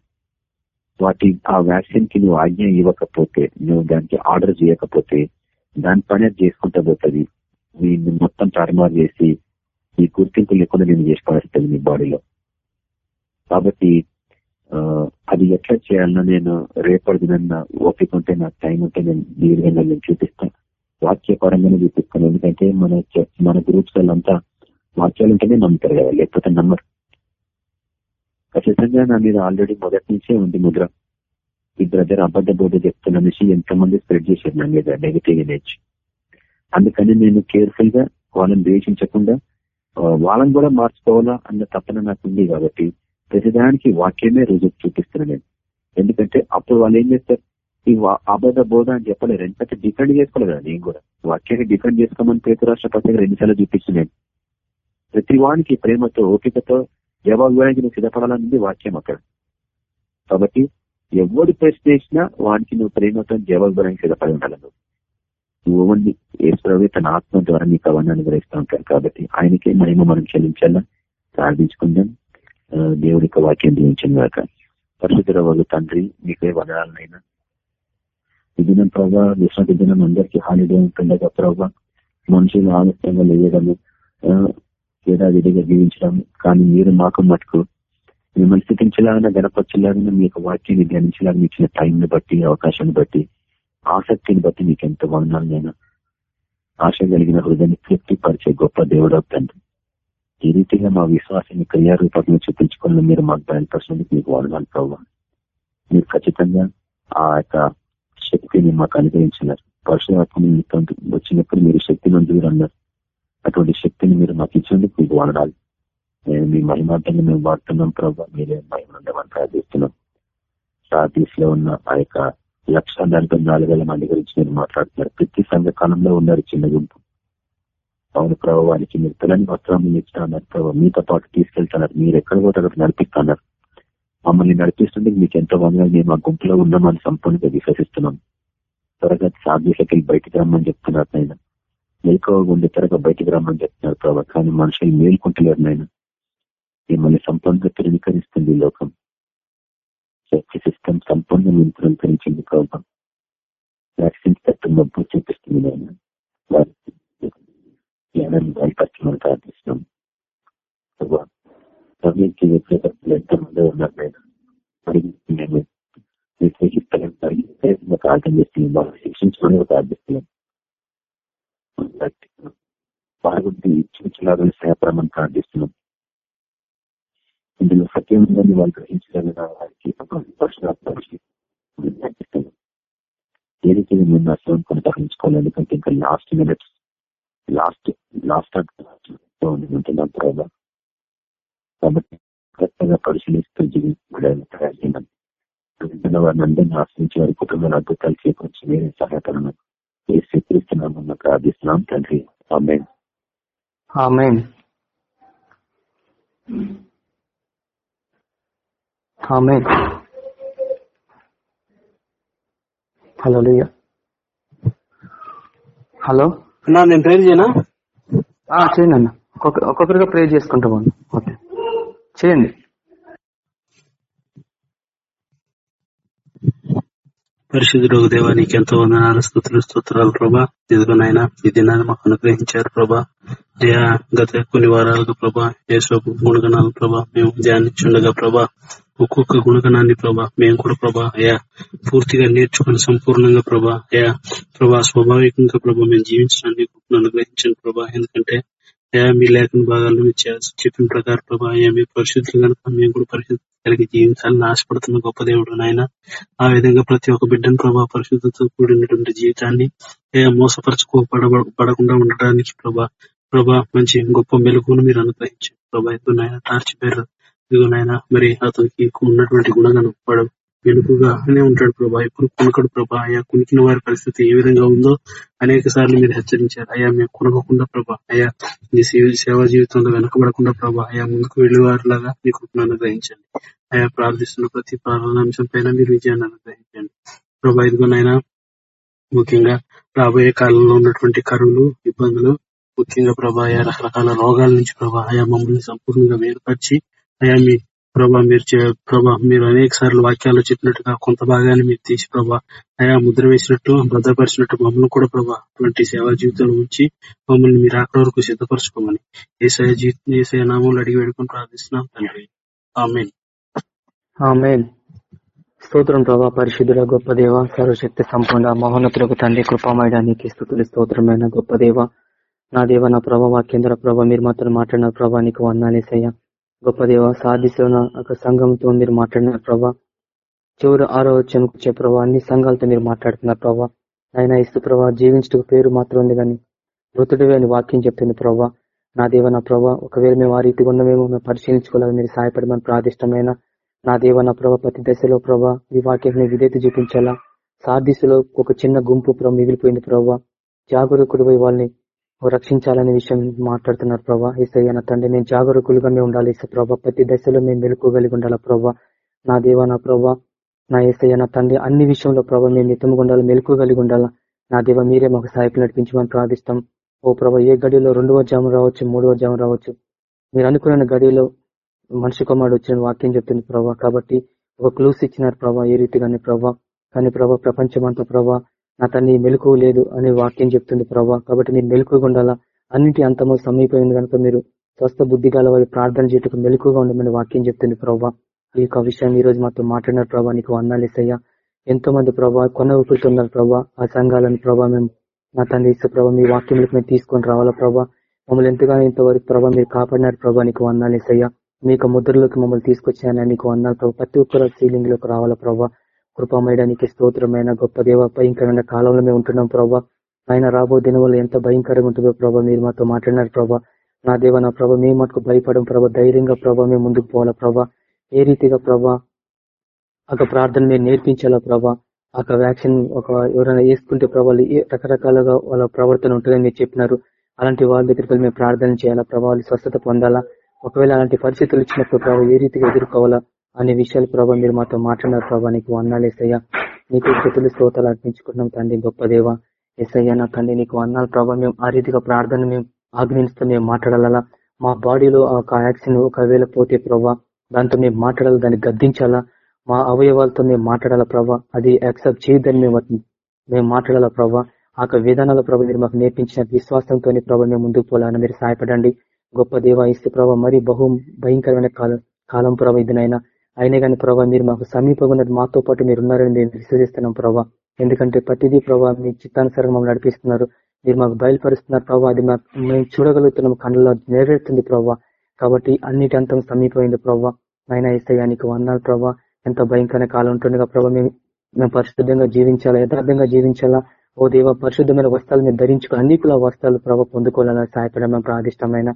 వాటి ఆ వ్యాక్సిన్కి నువ్వు ఆజ్ఞ ఇవ్వకపోతే నువ్వు దానికి ఆర్డర్ చేయకపోతే దాని పని అది చేసుకుంటా పోతుంది. మొత్తం తారుమారు చేసి ఈ గుర్తింపు లేకుండా నేను చేసి పడేస్తుంది మీ బాడీలో. కాబట్టి అది ఎట్లా చేయాలన్నా నేను రేపటి దిన ఓపిక ఉంటే నాకు టైం ఉంటే నేను దీర్ఘంగా నేను చూపిస్తాను వాక్యపరంగానే చూపిస్తాను. ఎందుకంటే మన మన గ్రూప్స్ వాళ్ళంతా వాక్యాలు ఉంటేనే నమ్ముతారు కదా లేకపోతే నమ్మరు. ఖచ్చితంగా నా మీద ఆల్రెడీ మొదటి నుంచే ఉంది ముద్ర. ఈ బ్రదర్ అబద్ధ బోధ చెప్తున్న నుంచి ఎంతమంది స్ప్రెడ్ చేశారు నా మీద నెగిటివ్ ఇమేజ్. అందుకని నేను కేర్ఫుల్గా వాళ్ళని ద్వేషించకుండా వాళ్ళని కూడా మార్చుకోవాలా అన్న తపన నాకు ఉంది కాబట్టి ప్రతిదానికి వాక్యమే రుజువు చూపిస్తున్నాను నేను. ఎందుకంటే అప్పుడు వాళ్ళు ఏం చేస్తారు? ఈ వా- అబద్ధ బోధ అని చెప్పలేరు. ఎందుకంటే డిఫెండ్ చేసుకోలేదు కదా నేను కూడా. వాక్యాన్ని డిఫెండ్ చేసుకోమని పేరు రాష్ట్ర పత్రిక రెండుసార్లు చూపిస్తున్నాను ప్రతి వానికి ప్రేమతో ఓపికతో జవాబు వేయడానికి నువ్వు సిద్ధపడాలన్నది వాక్యం అక్కడ. కాబట్టి ఎవడు ప్రశ్న వానికి నువ్వు ప్రేమతో జవాబు వేయడానికి సిద్ధపడి ఉండాలి నువ్వు. ఓవన్ని ఎవరిని తన ఆత్మ ద్వారా నీకు అవన్నీ అనుగ్రహిస్తూ ఉంటారు కాబట్టి ఆయనకే మహిమ మనం చెల్లించాలా? ప్రార్థించుకుందాం. దేవుడి యొక్క వాక్యం దీవించిన గాక. పరిశుద్ధుల వాళ్ళు తండ్రి మీకే వదనాలనైనా. ఈ దినం ప్రభావ విశ్రాంతి దినం అందరికీ హాలిడే ఉంటుండగా ప్రభావ మనుషులు ఆలస్యంగా లేయడము యథావిధిగా జీవించడం కానీ మీరు మాకు మటుకు మిమ్మల్ని స్థితించలాగిన గణపరచలాగిన మీ యొక్క వాక్యాన్ని ధ్యానించలాగిన ఇచ్చిన టైంని బట్టి అవకాశాన్ని బట్టి ఆసక్తిని బట్టి నీకు ఎంత వందనాలు నేను ఆశ కలిగిన హృదయాన్ని తృప్తిపరిచే గొప్ప దేవుడు తండ్రి. ఈ రీతిగా మా విశ్వాసాన్ని క్రియారూపంలో చూపించుకున్న మీరు మాకు బయలుపరిచినందుకు మీకు వందనాలు ప్రభావ మీరు ఖచ్చితంగా ఆ యొక్క శక్తిని మాకు అనుగ్రహించినారు. పరశురాత్మని వచ్చినప్పుడు మీరు శక్తి నుండి అన్నారు. అటువంటి శక్తిని మీరు మాకు ఇచ్చేందుకు మీకు వందనాలు. నేను మీ మహిమార్థంగా మేము వాడుతున్నాం ప్రభావ మీరే మహిమ ఉండమని ప్రార్థిస్తున్నాం సాదీస్లో ఉన్న ఆ యొక్క లక్ష నలభై నాలుగు వేల మంది గురించి మీరు మాట్లాడుతున్నారు. ప్రతి సంఘ కాలంలో ఉన్నారు చిన్న గుంపు. అవును ప్రభావ వారికి మీరు తెలని వస్త్రం ఇస్తున్నారు ప్రభావ. మీతో పాటు తీసుకెళ్తున్నారు. మీరు ఎక్కడ పోతే అక్కడ నడిపిస్తున్నారు. మమ్మల్ని నడిపిస్తుంది మీకు ఎంతో వందలు మేము ఆ గుంపులో ఉన్నామని సంపూర్ణంగా విశ్వసిస్తున్నాం. త్వరగా సాధ్యతకి బయటికి రమ్మని చెప్తున్నారు నాయన. మేల్కోగా ఉండే త్వరగా బయటికి రమ్మని చెప్తున్నారు ప్రభావ. కానీ మనుషులు మేల్కుంటలేరు నాయన. మిమ్మల్ని సంపూర్ణంగా తృణీకరిస్తుంది ఈ లోకం. చర్చ్ సిస్టమ్ సంపూర్ణ నియంత్రణ తృణీకరించింది ప్రభావ వ్యాక్సిన్స్ తట్టు మబ్బు చూపిస్తుంది నేను వారి జ్ఞానాన్ని బయలుపరచమని ప్రార్థిస్తున్నాం. ప్రభావ సమయంకి వ్యతిరేకతలు ఎంతమంది ఉన్నారు నేను అడిగి మేము వ్యతిరేకిస్తాను అడిగితే మాకు ఆర్థం చేస్తున్నాం వాళ్ళు శిక్షించమని ప్రార్థిస్తున్నాం. వారి ఇచ్చించలాగా సహాయపడమని ప్రార్థిస్తున్నాం. ఇందులో సత్యం ఉందని వాళ్ళు గ్రహించగలిగిన వారికి పరిశుభ్రపరిచి ఏ రీతిగా మేము నష్టం కొనసాగించుకోవాలి ఎందుకంటే ఇంకా లాస్ట్ మినిట్స్ లాస్ట్ లాస్ట్ ఉంటున్నాం ప్రభావ కాబట్టి ఖచ్చితంగా పరిశీలిస్తూ జీవించడం వారిని అందరినీ ఆశ్రయించి వారి కుటుంబాల అద్భుతాలు చేకూర్చి వేరే సహాయపడను ఏ స్వీకరిస్తున్నామన్న ప్రార్థిస్తున్నాం తండ్రి ఆమె ఆమెన్ హలో హలో అన్నా నేను ప్రేర్ చేయనా? ఆ, చేయండి అన్న. ఒక్కొక్క- ఒక్కొక్కరిగా ప్రే చేసుకుంటాం అన్న ఓకే చేయండి. పరిశుద్ధుడు దేవా నీకు ఎంతో వందనాలు స్థుతులు స్తోత్రాలు ప్రభా. ఇదిగోనైనా ఈ దినాన్ని మాకు అనుగ్రహించారు ప్రభా. అయ్యా గత కొన్ని వారాలుగా ప్రభా యేసోపు గుణగణాలు ప్రభా మేము ధ్యానించుండగా ప్రభా ఒక్కొక్క గుణగణాన్ని ప్రభా మేము కూడా ప్రభా అయా పూర్తిగా నేర్చుకుని సంపూర్ణంగా ప్రభా అయా ప్రభా స్వాభావికంగా ప్రభా మేము జీవించడానికి అనుగ్రహించండి ప్రభా. ఎందుకంటే అయా మీ లేఖన భాగాలను చెప్పిన ప్రకారం ప్రభా అయా మీ పరిశుద్ధులు కనుక మేము కూడా పరిశుద్ధి కలిగి జీవించాలని ఆశపడుతున్న గొప్ప దేవుడు నాయన. ఆ విధంగా ప్రతి ఒక్క బిడ్డను ప్రభా పరిశుద్ధతో కూడినటువంటి జీవితాన్ని అయా మోసపరచుకోపడ పడకుండా ఉండడానికి ప్రభా ప్రభా మంచి గొప్ప మెలుగును మీరు అనుగ్రహించండి ప్రభా. నాయన? టార్చ్ ఇదిగోనైనా మరి అతనికి ఉన్నటువంటి గుణగణం వాడు వెనుకగానే ఉంటాడు ప్రభా. ఇప్పుడు కొనకడు ప్రభా. అయ్యా కొనికిన వారి పరిస్థితి ఏ విధంగా ఉందో అనేక సార్లు మీరు హెచ్చరించారు. అయ్యా మేము కొనకుండా ప్రభా. అయ్యా మీ సేవా జీవితంలో వెనకబడకుండా ప్రభా. అయ్యా ముందుకు వెళ్ళి మీ కుటుంబాన్ని గ్రహించండి అయ్యా ప్రార్థిస్తున్న ప్రతి ప్రార్థన అంశం పైన మీరు విజయాన్ని అనుగ్రహించండి. ప్రభా ఇదిగోనైనా ముఖ్యంగా రాబోయే కాలంలో ఉన్నటువంటి కరువులు ఇబ్బందులు ముఖ్యంగా ప్రభా రకరకాల రోగాల నుంచి ప్రభా ఆయా మమ్మల్ని సంపూర్ణంగా వేరుపరిచి అయా మీ ప్రభా మీరు చే- ప్రభా మీరు అనేక సార్లు వాక్యాలు చెప్పినట్టుగా కొంత భాగాన్ని మీరు తీసి ప్రభా అయా ముద్ర వేసినట్టు భద్రపరిచినట్టు మమ్మల్ని కూడా ప్రభా అటువంటి సేవా జీవితంలో ఉంచి మమ్మల్ని మీరు అక్కడి వరకు సిద్ధపరచుకోమని ఏసయ జీవితం ఏసయ నామంలో అడిగి వేడుకొని ప్రార్థిస్తున్నాం తండ్రి. ఆమెన్. ఆమెన్. స్తోత్రం ప్రభా పరిశుద్ధుల గొప్ప దేవ సర్వశక్తి సంపూర్ణ మహోన్నతులకు తండ్రి కృపామయడానికి స్థుతులు స్తోత్రమైన గొప్ప దేవ. నా దేవ నా ప్రభా వాక్యేంద్ర ప్రభా మీరు మాత్రం మాట్లాడిన ప్రభా నీకు వందాలేసయ్యా గొప్ప దేవ సాధిస్తున్న ఒక సంఘంతో మీరు మాట్లాడిన ప్రభా. చివరి ఆరో వచ్చాను వచ్చే ప్రభా అన్ని సంఘాలతో మీరు మాట్లాడుతున్నారు ప్రభా. ఆయన ఇస్తు ప్రభా జీవించటకు పేరు మాత్రం ఉంది కానీ మృతుడివే అని వాక్యం చెప్తుంది ప్రభా. నా దేవ నా ప్రభా ఒకవేళ మేము ఆ రీతిగా ఉన్నమేమో మేము పరిశీలించుకోవాలి మీరు సహాయపడమని ప్రాదిష్టమైన నా దేవ నా ప్రభా ప్రతి దశలో ప్రభా ఈ వాక్యాన్ని విధేత చూపించాలా సాధిసులో ఒక చిన్న గుంపు ప్రభావ మిగిలిపోయింది ప్రభావ జాగరూకుడు వాళ్ళని రక్షించాలనే విషయం మాట్లాడుతున్నారు ప్రభా. ఈసయ్య నా తండ్రి నేను జాగరూకులుగా మేము ఉండాలి ఇస ప్రభా. ప్రతి దశలో మేము మెలుకోగలిగి ఉండాలి ప్రభా. నా దేవ నా ప్రభా నా ఏసయ్య నా తండ్రి అన్ని విషయంలో ప్రభా మేము నితముగా ఉండాలి మెలుకోగలిగి ఉండాలా. నా దేవ మీరే మాకు సహాయకులు నడిపించమని ప్రార్థిస్తాం. ఓ ప్రభా ఏ గడిలో రెండవ జాము రావచ్చు మూడవ జాము రావచ్చు. మీరు అనుకున్న గడిలో మనిషి కుమారుడు వచ్చిన వాక్యం చెప్తుంది ప్రభా. కాబట్టి ఒక క్లూస్ ఇచ్చినారు ప్రభా ఏ రీతిగానే ప్రభా. కానీ ప్రభా ప్రపంచమంతా ప్రభా నా తల్లి మెలకు లేదు అనే వాక్యం చెప్తుంది ప్రభా కాబట్టి నేను మెలకుగా ఉండాలా? అన్నిటి అంతము సమీపమైంది కనుక మీరు స్వస్థ బుద్ధి గల వారి ప్రార్థన చేయటకు మెలకుగా ఉండమని వాక్యం చెప్తుంది ప్రభా ఈ యొక్క విషయాన్ని ఈ రోజు మాతో మాట్లాడినారు ప్రభా నీకు అన్నాలేసయ్యా ఎంతో మంది ప్రభా కొన ఊపుతున్నారు ప్రభా ఆ సంఘాలను ప్రభా మేము నా తండ్రి ఇస్తే ప్రభా మీ వాక్యంలోకి మేము తీసుకొని రావాలా ప్రభా మమ్మల్ని ఎంతగానో ఇంతవరకు ప్రభా మీరు కాపాడినారు ప్రభా నీకు అన్నాలేసయ్యా మీ మీకు ముద్రలోకి మమ్మల్ని తీసుకొచ్చాయని నీకు అన్నారు ప్రభావ ప్రతి ఒక్కరు సీలింగ్లోకి రావాలా ప్రభావ కృపమయడానికి స్తోత్రమైన గొప్ప దేవ భయంకరమైన కాలంలో మేము ఉంటున్నాం ప్రభా ఆయన రాబో దినవల్ల ఎంత భయంకరంగా ఉంటుందో ప్రభా మీరు మాతో మాట్లాడినారు ప్రభా నా దేవ నా ప్రభా మేము మటుకు భయపడం ప్రభా ధైర్యంగా ప్రభా మేము ముందుకు పోవాలా ప్రభా ఏ రీతిగా ప్రభా ఒక ప్రార్థన మీరు నేర్పించాలా ప్రభా ఒక వ్యాక్సిన్ ఒక ఎవరైనా వేసుకుంటే ప్రభావాలు రకరకాలుగా వాళ్ళ ప్రవర్తన ఉంటుందని మీరు చెప్పినారు. అలాంటి వాళ్ళ దగ్గరికి మేము ప్రార్థన చేయాలా ప్రభావాలు స్వస్థత పొందాలా? ఒకవేళ అలాంటి పరిస్థితులు ఇచ్చినప్పుడు ప్రభావ ఏ రీతిగా ఎదుర్కోవాలా? అనే విషయాలు ప్రభావ మీరు మాతో మాట్లాడారు ప్రభా నీకు అన్నాలు ఎసయ్యా నీకు స్థుతులు శ్రోతలు అర్పించుకున్నాం తండ్రి గొప్ప దేవ. ఎస్ఐయా నా తండ్రి నీకు అన్నాలు ప్రభావ మేము ఆ రీతిగా ప్రార్థన మేము ఆగ్నిస్తూ మేము మాట్లాడాలా? మా బాడీలో ఒక యాక్సిన్ ఒకవేళ పోతే ప్రభా దాంతో మేము మాట్లాడాలి? దాన్ని గద్దించాలా? మా అవయవాలతో మేము మాట్లాడాలా ప్రభా? అది యాక్సెప్ట్ చేయదని మేము మేము మాట్లాడాలా ప్రభా? ఆ విధానాల ప్రభావ మీరు మాకు నేర్పించిన విశ్వాసంతో ప్రభావ మేము ముందుకు పోవాలని మీరు సహాయపడండి. గొప్ప దేవ ఇస్తే ప్రభావ మరి బహు భయంకరమైన కాలం కాలం ప్రభావ ఇదినైనా. అయినా కానీ ప్రభావ మీరు మాకు సమీపంగా మాతో పాటు మీరు ఉన్నారని మేము విశ్వసిస్తున్నాం ప్రభావ ఎందుకంటే ప్రతిదీ ప్రభావ మీ చిత్తానుసారం మమ్మల్ని నడిపిస్తున్నారు. మీరు మాకు బయలుపరుస్తున్నారు ప్రభావ అది మాకు మేము చూడగలుగుతున్నాం కళ్ళలో నెరవేరుతుంది ప్రభావ కాబట్టి అన్నిటి అంతం సమీపమైంది ప్రభావ ఆయన ఇస్తయానికి వందాలు ప్రభావ ఎంత భయంకరమైన కాలం ఉంటుండగా ప్రభావ మేము మేము పరిశుద్ధంగా జీవించాలా యథార్థంగా జీవించాలా? ఓ దేవ పరిశుద్ధమైన వస్త్రాలు మీరు ధరించుకుని అన్నికుల వస్త్రాలు ప్రభావ పొందుకోవాలని సహాయపడమే ప్రాదిష్టమైన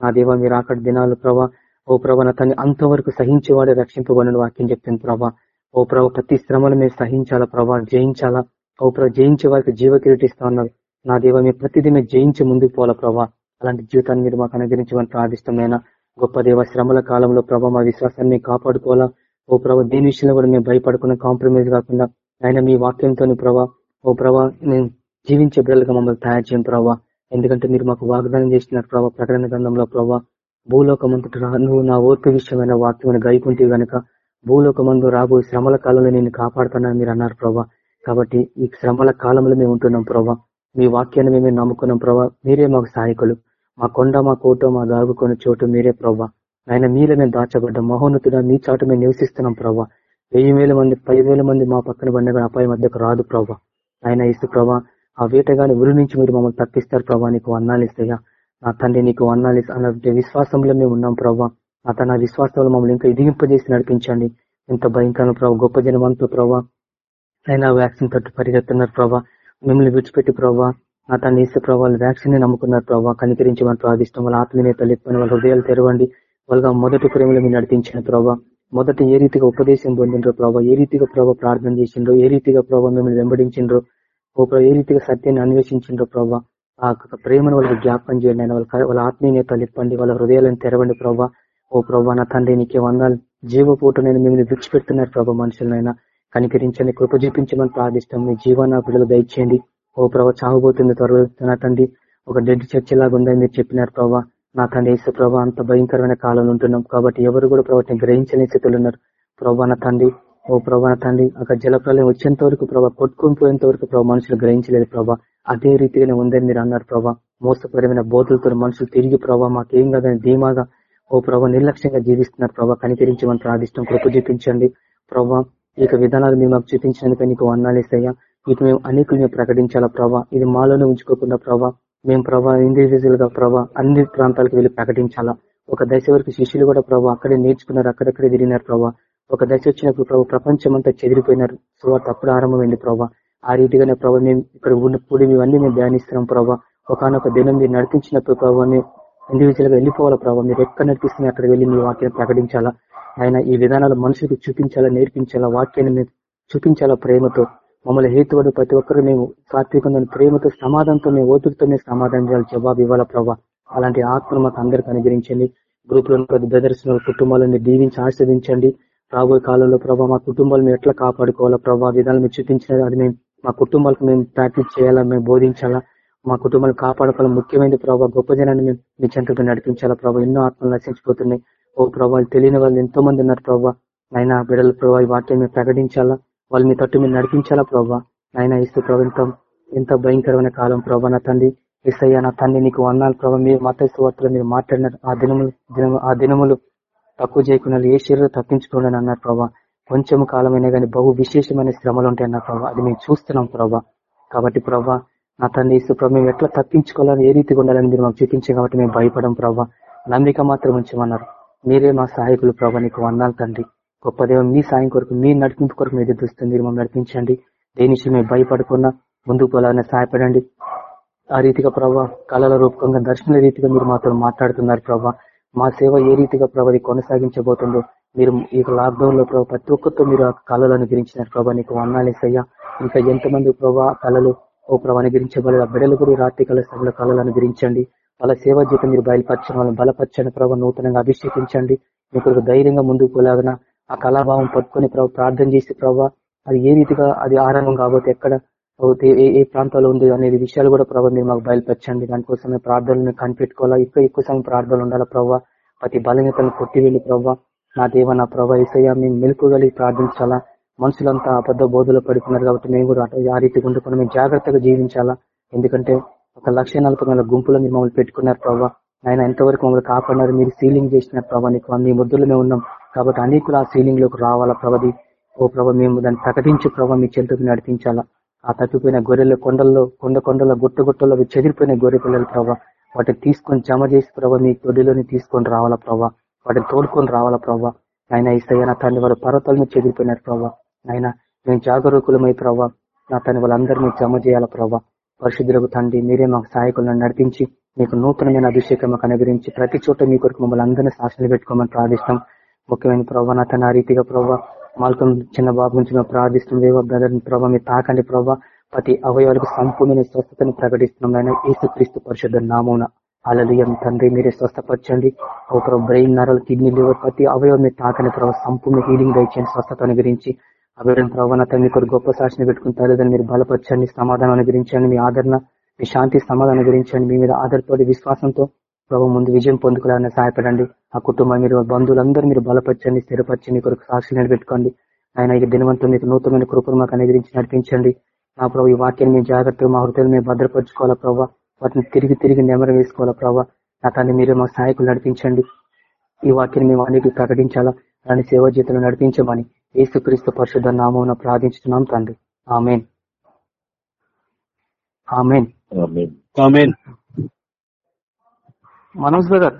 ఆ దేవ మీరు అక్కడ దినాలు ప్రభావ ఓ ప్రభా తను అంతవరకు సహించేవాడే రక్షింపబడిన వాక్యం చెప్తుంది ప్రభా. ఓ ప్రభా ప్రతి శ్రమలు మేము సహించాలా ప్రభా జయించాలా? ఓ ప్రభా జయించే వారికి జీవ కిరీటిస్తా ఉన్నారు నా దేవ మీరు ప్రతిదీ మేము జయించి ముందుకు పోవాలా ప్రభా? అలాంటి జీవితాన్ని మీరు మాకు అనుగ్రహించమని ప్రాదిష్టమైన గొప్ప దేవ శ్రమల కాలంలో ప్రభా మా విశ్వాసాన్ని కాపాడుకోవాలా? ఓ ప్రభా దేని విషయంలో కూడా మేము భయపడుకున్న కాంప్రమైజ్ కాకుండా ఆయన మీ వాక్యంతో ప్రభా ఓ ప్రభా నేను జీవించే బిడ్డలుగా మమ్మల్ని తయారు చేయను ప్రభా. ఎందుకంటే మీరు మాకు వాగ్దానం చేసినారు ప్రభా ప్రకటన గ్రంథంలో ప్రభా. భూలోకమంతట నువ్వు నా ఓర్పు విషయమైన వాక్యమైన గైకుంటే గనక భూలోకమందు రాబో శ్రమల కాలంలో నేను కాపాడుతానని మీరు అన్నారు ప్రభా కాబట్టి ఈ శ్రమల కాలంలో మేము ఉంటున్నాం ప్రభా మీ వాక్యాన్ని మేము నమ్ముకున్నాం ప్రభా మీరే మాకు సహాయకులు. మా కొండ మా కోట మా దాగుకున్న చోటు మీరే ప్రభా ఆయన మీరే మేము దాచబడ్డాం. మహోన్నతుడ మీ చాటు మేము నివసిస్తున్నాం ప్రభా వెయ్యి వేల మంది పది వేల మంది మా పక్కన బండగా అపాయం మధ్యకు రాదు ప్రభా ఆయన ఇసు ప్రభా ఆ వేటగాని ఉరి నుంచి మీరు మమ్మల్ని తప్పిస్తారు ప్రభా నీకు అన్నాలు ఇస్తాయా? నా తండ్రి నీకు వందాలి అన్న విశ్వాసంలో మేము ఉన్నాం ప్రభావ ఆ తన విశ్వాసంలో మమ్మల్ని ఇంకా ఇదిగింపజేసి నడిపించండి. ఎంత భయంకరమైన ప్రభావ గొప్ప జనవంతులు ప్రభావ అయినా వ్యాక్సిన్ తట్టు పరిగెత్తున్నారు ప్రభావ మిమ్మల్ని విడిచిపెట్టి ప్రభావ నా తన ఇస్తే ప్రభావాలు వ్యాక్సిన్ నమ్ముకున్నారు ప్రభావ కనికరించి మన వాళ్ళ ఆత్మీయత లేకపోయిన వాళ్ళ హృదయాలు తెరవండి. వాళ్ళ మొదటి ప్రేమలో మీరు నడిపించిన ప్రభావ మొదట ఏ రీతిగా ఉపదేశం పొందిండ్రో ప్రభావ ఏ రీతిగా ప్రభావ ప్రార్థన చేసిండ్రో ఏ రీతిగా ప్రభావ మిమ్మల్ని వెంబడించిండ్రో ఓ ఏ రీతిగా సత్యాన్ని అన్వేషించిండ్రో ప్రభావ ఆ ప్రేమను వాళ్ళకి జ్ఞాపకం చేయండి. ఆయన వాళ్ళ వాళ్ళ ఆత్మీయత ఇప్పండి. వాళ్ళ హృదయాలను తెరవండి ప్రభా. ఓ ప్రభా నా తండ్రి నీకే వందాలు. జీవపూట నేను మిమ్మల్ని విడిచిపెడుతున్నారు ప్రభా మనుషులనైనా. కనికరించండి కృప చూపించమని ప్రార్థిస్తాం. మీ జీవన బిడ్డలు దయచేయండి. ఓ ప్రభా చావబోతుంది త్వరలో. నా తండ్రి ఒక డెడ్ చర్చ్ లాగా ఉందని మీరు చెప్పినారు ప్రభా. నా తండ్రి వేసు ప్రభా అంత భయంకరమైన కాలంలో ఉంటున్నాం కాబట్టి ఎవరు కూడా ప్రభుత్వం గ్రహించని స్థితిలో ఉన్నారు. ప్రభా నా తండ్రి ఓ ప్రభా నా తండ్రి అక్కడ జలప్రలయం వచ్చేంత వరకు ప్రభా కొట్టుకుని పోయేంత వరకు ప్రభా మనుషులు గ్రహించలేదు ప్రభా. అదే రీతిగానే ఉందని మీరు అన్నారు ప్రభా. మోసపరమైన బోధలతో మనుషులు తిరిగి ప్రభావ మాకేం కాదని ధీమాగా ఓ ప్రభా నిర్లక్ష్యంగా జీవిస్తున్నారు ప్రభా. కనికరించమని ప్రాదిష్టం కృప చూపించండి. ప్రభా ఈ విధానాలు మేము మాకు చూపించినందుకు నీకు వర్ణాలేసయ్యా వీటి మేము అనేకులు మేము ప్రకటించాలా ప్రభా. ఇది మాలోనే ఉంచుకోకుండా ప్రభా మేము ప్రభా ఇండివిజువల్గా ప్రభా అన్ని ప్రాంతాలకు వెళ్ళి ప్రకటించాలా. ఒక దశ వరకు శిష్యులు కూడా ప్రభా అక్కడే నేర్చుకున్నారు అక్కడక్కడే తిరిగినారు ప్రభా. ఒక దశ వచ్చినప్పుడు ప్రభు ప్రపంచం అంతా చెదిరిపోయినారు. సో అప్పుడు ఆరంభమైంది ప్రభా. ఆ రీతిగానే ప్రభావ మేము ఇక్కడ ఉన్నప్పుడు పూడి మేమన్నీ మేము ధ్యానిస్తున్నాం ప్రభావ ఒకనొక దినం మీరు నడిపించినప్పుడు ప్రభావ ఇండివిజువల్గా వెళ్ళిపోవాలా ప్రభావ మీరు ఎక్కడ నడిపిస్తున్నా అక్కడ వెళ్ళి మీ వాక్యాన్ని ప్రకటించాలా? ఆయన ఈ విధానాలు మనుషులకు చూపించాలా నేర్పించాలా? వాక్యాన్ని చూపించాలా ప్రేమతో? మమ్మల్ని హేతువుడు ప్రతి ఒక్కరు మేము సాత్వికంగా ప్రేమతో సమాధానంతో మేము ఓతుకుతో మేము సమాధానం చేయాలి జవాబు ఇవ్వాలా ప్రభావ అలాంటి ఆత్మను మాకు అందరికి అనుగ్రహించండి. గ్రూప్లో ప్రతి ప్రదర్శన కుటుంబాలను దీవించి ఆస్వాదించండి రాబోయే కాలంలో ప్రభావ మా కుటుంబాలను ఎట్లా కాపాడుకోవాలా ప్రభావ విధానం మీరు చూపించిన అది మేము మా కుటుంబాలకు మేము ప్రాక్టీస్ చేయాలా మేము బోధించాలా మా కుటుంబాలు కాపాడుకోవాలి. ముఖ్యమైన ప్రభావ గొప్ప జనాన్ని మేము మీ చెంతకు నడిపించాలా ప్రభావ. ఎన్నో ఆత్మలు నశించిపోతున్నాయి. ఓ ప్రభావాలు తెలియని వాళ్ళు ఎంతో మంది ఉన్నారు ప్రభావ. అయినా బిడల ప్రభావ ఈ వాక్యం మేము ప్రకటించాలా? వాళ్ళు మీ తట్టు మీరు నడిపించాలా ప్రభావ? ఆయన ఇస్తూ ప్రభుత్వం ఎంత భయంకరమైన కాలం ప్రభా నా తండ్రి. ఇస్తయ్యా నా తండ్రి నీకు వందాలు ప్రభావ. మీరు మత సువార్తలు మీరు మాట్లాడిన ఆ దినములు ఆ దినములు తక్కువ చేయకుండా ఏ శరీరం తప్పించుకోండి అన్నారు ప్రభావ. కొంచెం కాలమైనా కానీ బహు విశేషమైన శ్రమలు ఉంటాయి నా ప్రభావ అది మేము చూస్తున్నాం ప్రభావ కాబట్టి ప్రభావ నా తండ్రి ఇస్తూ మేము ఎట్లా తప్పించుకోవాలని ఏ రీతిగా ఉండాలని మీరు మాకు చూపించాం కాబట్టి మేము భయపడం ప్రభావ నమ్మిక మాత్రం ఉంచమన్నారు. మీరే మా సహాయకులు ప్రభావ నీకు వందాలు తండ్రి. గొప్ప దేవం మీ సాయం కొరకు మీ నడిపింపు కొరకు మీరు ఎదురుస్తుంది మీరు మమ్మల్ని నడిపించండి. దేని మేము భయపడకుండా ముందుకు పోలాలని సహాయపడండి. ఆ రీతిగా ప్రభావ కళల రూపకంగా దర్శన రీతిగా మీరు మాతో మాట్లాడుతున్నారు ప్రభావ మా సేవ ఏ రీతిగా ప్రభావి కొనసాగించబోతుందో మీరు ఈ లాక్డౌన్లో ప్రభావ ప్రతి ఒక్కరితో మీరు ఆ కళలు అనుగ్రహించినారు ప్రభావ నీకు వన్నాలేసయ్యా ఇంకా ఎంతమంది ప్రభావ కళలు ఓ ప్రభావ అనుగ్రహించబడలేదు ఆ బిడలు కూడా రాత్రి కళ సభల కళలు అనుగ్రహించండి. వాళ్ళ సేవ జీతం మీరు బయలుపరచండి వాళ్ళని బలపరచండి ప్రభావ నూతనంగా అభిషేకించండి. మీకు ధైర్యంగా ముందుకు పోలాగిన ఆ కళాభావం పట్టుకుని ప్రభావ ప్రార్థన చేసి ప్రభావ అది ఏ రీతిగా అది ఆరంభం కాబట్టి ఎక్కడ ఏ ఏ ప్రాంతాల్లో ఉంది అనేది విషయాలు కూడా ప్రభావ మీరు మాకు బయలుపరచండి. దానికోసమే ప్రార్థనలు కనిపెట్టుకోవాలా? ఇంకా ఎక్కువ సమయం ప్రార్థనలు ఉండాలా ప్రభావ ప్రతి బలహీనతను కొట్టి వెళ్ళి ప్రభావ నా దేవ నా ప్రభా ఇసయ్య మేము మెలుకోగలిగి ప్రార్థించాలా? మనుషులంతా అబద్ధ బోధలో పడుతున్నారు కాబట్టి మేము కూడా ఆ రీతిగా ఉండకుండా మేము జాగ్రత్తగా జీవించాలా? ఎందుకంటే ఒక లక్ష నలభై వేల గుంపులో మీరు మమ్మల్ని పెట్టుకున్నారు ప్రభావ ఆయన ఎంతవరకు మమ్మల్ని కాపాడినారు మీరు సీలింగ్ చేసినారు ప్రభావ నీకు మీ ముద్దులు ఉన్నాం. కాబట్టి అనేకులు ఆ సీలింగ్లోకి రావాలా ప్రభది? ఓ ప్రభావ మేము దాన్ని ప్రకటించి ప్రభావ మీ చెంతకు నడిపించాలా? ఆ తప్పిపోయిన గొర్రెల కొండల్లో కొండ కొండల గుట్ట గుట్టలో చెదిరిపోయిన గొర్రె పిల్లలు ప్రభావ వాటిని తీసుకొని జమ చేసి ప్రభావ మీ తొడిలోని తీసుకొని రావాలా ప్రభావ వాటిని తోడుకొని రావాలా ప్రభావ ఆయన ఇస్తాయి నా తండ్రి వారు పర్వతాల మీద చెదిరిపోయినారు ప్రభావ ఆయన మేము జాగరూకులమై ప్రభావ నా తండ్రి వాళ్ళందరినీ జమ చేయాలా ప్రభావ పరిశుద్ధులకు తండ్రి మీరే మాకు సహాయకులను నడిపించి మీకు నూతనమైన అభిషేకం మాకు అనుగ్రహించి ప్రతి చోట మీ కొరకు మమ్మల్ని అందరినీ సాక్షులు పెట్టుకోమని ప్రార్థిస్తాం. ముఖ్యమైన ప్రభావ నా తన రీతిగా ప్రభావ మాల్కం చిన్న బాబు నుంచి మేము ప్రార్థిస్తున్నాం. దేవ బ్రదర్ ప్రభావ మీరు తాకండి ప్రభావ ప్రతి అవయవాలకు సంపూర్ణ స్వస్థతను ప్రకటిస్తున్నాం. ఆయన ఏసుక్రీస్తు పరిషత్ నామూన అలలియం తండ్రి మీరే స్వస్థపరచండి. ఓ ప్రభు బ్రెయిన్ నరల్ కిడ్నీ లివర్ ప్రతి అవయవం మీరు తాకని ప్రభావ సంపూర్ణ హీలింగ్ దయచేయండి స్వస్థత అనుగ్రహించి. అభివృద్ధి ప్రభావ మీ కొరకు గొప్ప సాక్షిని పెట్టుకుని తల్లిదండ్రులు మీరు బలపరచండి సమాధానం అనుగ్రహించండి మీ ఆదరణ మీ శాంతి సమాధానం అనుగ్రహించండి మీ మీద ఆధారపడి విశ్వాసంతో ప్రభు ముందు విజయం పొందుకోవాలని సహాయపడండి. ఆ కుటుంబం మీరు బంధువులందరూ మీరు బలపరచండి స్థిరపరచండి కొరకు సాక్షి నిలబెట్టుకోండి. ఆయన ఈ దినవంతం మీకు నూతనమైన కృపను మాకు అనుగ్రహించి నడిపించండి. నా ప్రభు ఈ వాక్యాన్ని మీ జాగ్రత్తగా మా హృదయాలు మేము భద్రపరచుకోవాలా ప్రభావ వాటిని తిరిగి తిరిగి నెమర వేసుకోవాలా ప్రభావ నా తండ్రి మీరు మా సహాయకులు నడిపించండి. ఈ వాక్యాన్ని మేము అన్నిటి ప్రకటించాలా? దాని సేవ జీతంలో నడిపించమని ఏసుక్రీస్తు పరిశుద్ధ నామం ప్రార్థించుతున్నాం తండ్రి. ఆమెన్. ఆమెన్. Amen. Manoj brother.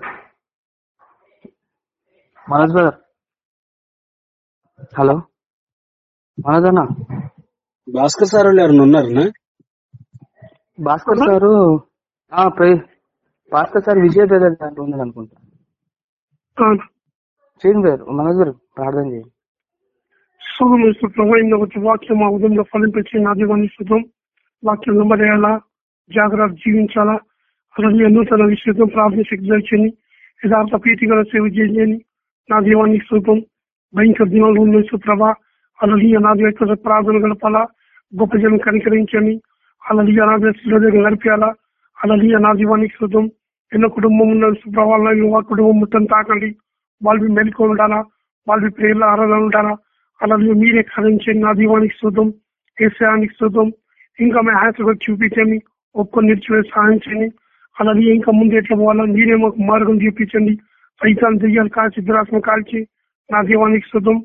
Manoj brother. Hello. Manoj అన్న. భాస్కర్ సార్ వాళ్ళు ఎవరైనా ఉన్నారనా Bhaskar sir Bhaskar sir Vijaya brother దాంట్లో ఉన్నది అనుకుంటా. చేయండి బ్రదర్ మనోజ్ గారు ప్రార్థన చేయండి. శుభం ప్రభు వచ్చి వాక్యం మా ఉదయంలో ఫలింపించి నా దీవాన్ని శుభం వాక్యం వెంబడేయాలా జాగ్రత్త జీవించాలా. అలాగే నూతన విషయం ప్రార్థన శక్తి దయచని యథార్థ ప్రీతిగల సేవ చేయని నా దీవాన్ని శుభం భయంకర దినాలు ఉన్న ప్రభా అలలియ నా యొక్క ప్రార్థన గడపాలా. గొప్ప జనం కనికరించని అలలియ నా దగ్గర నడిపాలా అలలియ నా జీవానికి శుద్ధం ఎన్నో కుటుంబం ఉన్న ప్రభావాలను కుటుంబం మొత్తం తాకండి. వాళ్ళు మెలకు ఉండాలా? వాళ్ళ ప్రేర్ల ఆరాధన ఉండాలా? అలాగే మీరే కరించండి నా దీవానికి శుద్ధం ఏసాయానికి శుద్ధం ఇంకా మీ ఆయన చూపించండి. ఒప్పుకొని నిలిచిపోయి సహాయం చేయండి. అలాగే ఇంకా ముందు ఎట్లా పోవాలా? మీరే మాకు మార్గం చూపించండి. ఫలితాలు దెయ్యాలు కాల్చి దురాత్మ కాల్చి నా దీవానికి శుద్ధం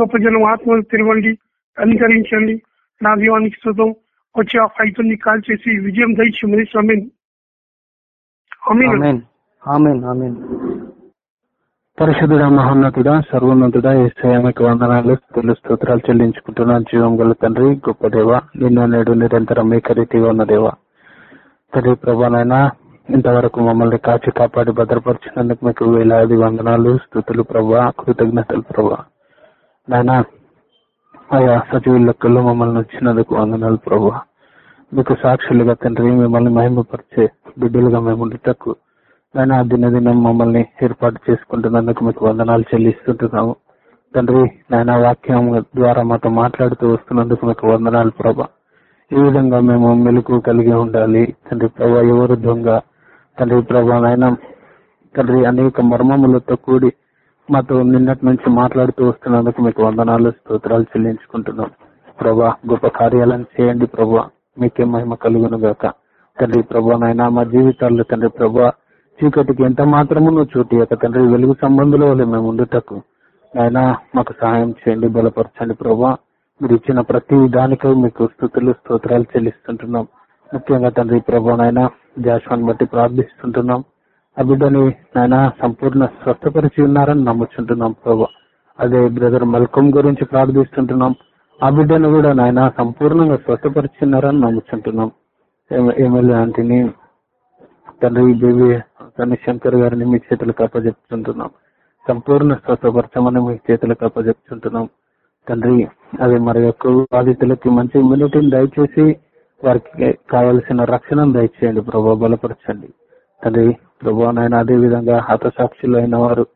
గొప్ప జనం ఆత్మలు తిరవండి అనుకరించండి నా దీవానికి శుద్ధం వచ్చి ఆ ఫైతుల్ని కాల్చేసి విజయం దయచేయమని సమీన్ పరిశుద్ధుడ మహోన్నతుడ సర్వోన్నతుడ ఏసయానికి వందనాలు తెలుగు స్తోత్రాలు చెల్లించుకుంటున్నాను జీవం గల తండ్రి గొప్ప దేవ నిన్న నేడు నిరంతరం ఏకరీతిగా ఉన్న దేవ. తండ్రి ప్రభానైనా ఇంతవరకు మమ్మల్ని కాచి కాపాడి భద్రపరిచినందుకు మీకు వేలాది వందనాలు స్థుతులు ప్రభా కృతజ్ఞతలు ప్రభా. నాయనా ఆయా సజీవ లెక్కల్లో మమ్మల్ని వచ్చినందుకు వందనాలు ప్రభా. మీకు సాక్షులుగా తండ్రి మిమ్మల్ని మహిమపరిచే బిడ్డలుగా మేము ఉండేటకు ఆయన దినదినం మమ్మల్ని ఏర్పాటు చేసుకుంటున్నందుకు మీకు వందనాలు చెల్లిస్తుంటున్నాము. తండ్రి నాయన వాక్యం ద్వారా మాతో మాట్లాడుతూ వస్తున్నందుకు మీకు వందనాలు ప్రభా. ఈ విధంగా మేము మెలకు కలిగి ఉండాలి. తండ్రి ప్రభా ఎవరు దొంగ? తండ్రి ప్రభా నాయన తండ్రి అనేక మర్మములతో కూడి మాతో నిన్నటి నుంచి మాట్లాడుతూ వస్తున్నందుకు మీకు వందనాలు స్తోత్రాలు చెల్లించుకుంటున్నాం. ప్రభా గొప్ప కార్యాలను చేయండి ప్రభా. మీకే మహిమ కలుగును గాక. తండ్రి ప్రభా నాయన మా జీవితాల్లో తండ్రి ప్రభా చీకటికి ఎంత మాత్రము నువ్వు చోటు యొక్క తండ్రి వెలుగు సంబంధుల వల్ల మేము ఉండుటకు. ఆయన మాకు సహాయం చేయండి బలపరచండి ప్రభా. మీరు ఇచ్చిన ప్రతి దానికై మీకు స్థుతులు స్తోత్రాలు చెల్లిస్తుంటున్నాం. ముఖ్యంగా తండ్రి ప్రభా నాయన జాషాన్ని బట్టి ప్రార్థిస్తుంటున్నాం. ఆ బిడ్డని నాయన సంపూర్ణ స్వస్థపరిచి ఉన్నారని నమ్ముచుంటున్నాం ప్రభు. అదే బ్రదర్ మల్కం గురించి ప్రార్థిస్తుంటున్నాం. ఆ బిడ్డను కూడా నాయన సంపూర్ణంగా స్వస్థపరిచున్నారని నమ్ముచుంటున్నాం. ఎమ్మెల్యే ఆంటీని తండ్రి బేబీ తండ్రి శంకర్ గారిని మీ చేతులకు అప్పచెప్తుంటున్నాం సంపూర్ణ స్వస్థపరచమని మీ చేతులకు అప్పచెప్తుంటున్నాం తండ్రి అది మరి యొక్క బాధితులకి మంచి ఇమ్యూనిటీని దయచేసి వారికి కావలసిన రక్షణను దయచేయండి ప్రభావ బలపరచండి. తండ్రి ప్రభా నాయన అదే విధంగా హతసాక్షులు అయిన వారు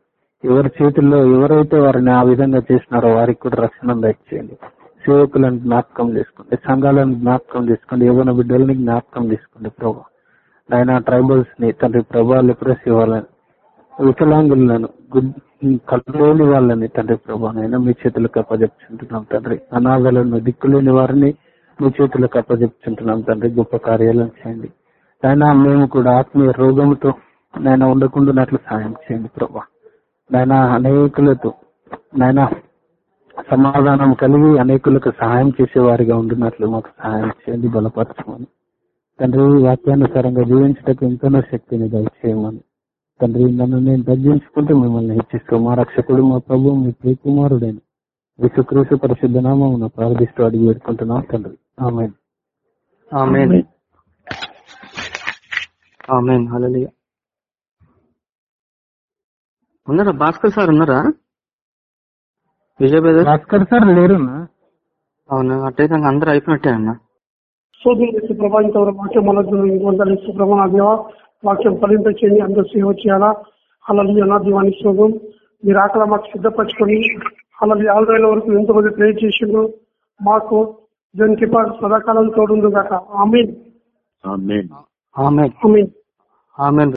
ఎవరి చేతుల్లో ఎవరైతే వారిని ఆ విధంగా చేసినారో వారికి కూడా రక్షణ దయచేయండి. సేవకులను జ్ఞాపకం చేసుకోండి. సంఘాలను జ్ఞాపకం చేసుకోండి. ఏమైనా బిడ్డలని జ్ఞాపకం చేసుకోండి ప్రభా. నాయన ట్రైబల్స్ని తండ్రి ప్రభా లిప్రసీ వాళ్ళని వికలాంగులను కళ్ళలేని వాళ్ళని తండ్రి ప్రభా నైనా మీ చేతులకు అప్పచెప్తుంటున్నాం తండ్రి. అనాథలను దిక్కులేని వారిని మీ చేతులకు అప్పచెప్తుంటున్నాం తండ్రి. గొప్ప కార్యాలను చేయండి. ఆయన మేము కూడా ఆత్మీయ రోగంతో నాయన ఉండకుండానట్లు సాయం చేయండి ప్రభా. నాయన అనేకులతో నాయన సమాధానం కలిగి అనేకులకు సహాయం చేసే వారిగా ఉండినట్లు మాకు సహాయం చేయండి బలపరచమని. తండ్రి వాక్యానుసారంగా జీవించటకు ఎంతనో శక్తిని దయచేయమని. తండ్రి నన్ను నేను తగ్గించుకుంటూ మిమ్మల్ని హెచ్చిస్తూ మా రక్షకుడు మా ప్రభు మీ ప్రియకుమారుడైన విశ్వక్రీసు పరిశుద్ధ నామం ప్రార్థిస్తూ అడిగి పెట్టుకుంటున్నాం తండ్రి. ఆమె ఆమెన్. ఆమెన్. హల్లెలూయా. ఉన్నారా? భాస్కర్ సార్ ఉన్నారా? విజయ్ బ్రదర్ భాస్కర్ సార్ లేరు అవును? అట్టయితే ఇంక అందరూ అయిపోయినట్టే అన్న. ప్రభా ఇంతవరకు వాక్యం మన వందలు ప్రభా నా దేవ వాక్యం ఫలింపచేయండి అందరూ సేవ చేయాలా? అలాగే నా దీవాన్ని శోభం. మీరు ఆకలి మాకు సిద్ధపరచుకొని అలాగే ఆల్రెడీ వరకు ఎంతమంది ప్రే చేసిండ్రు. మాకు దానికి సదాకాలం తోడుంది కాక ఆమెన్. ఆమెన్. ఆమెన్.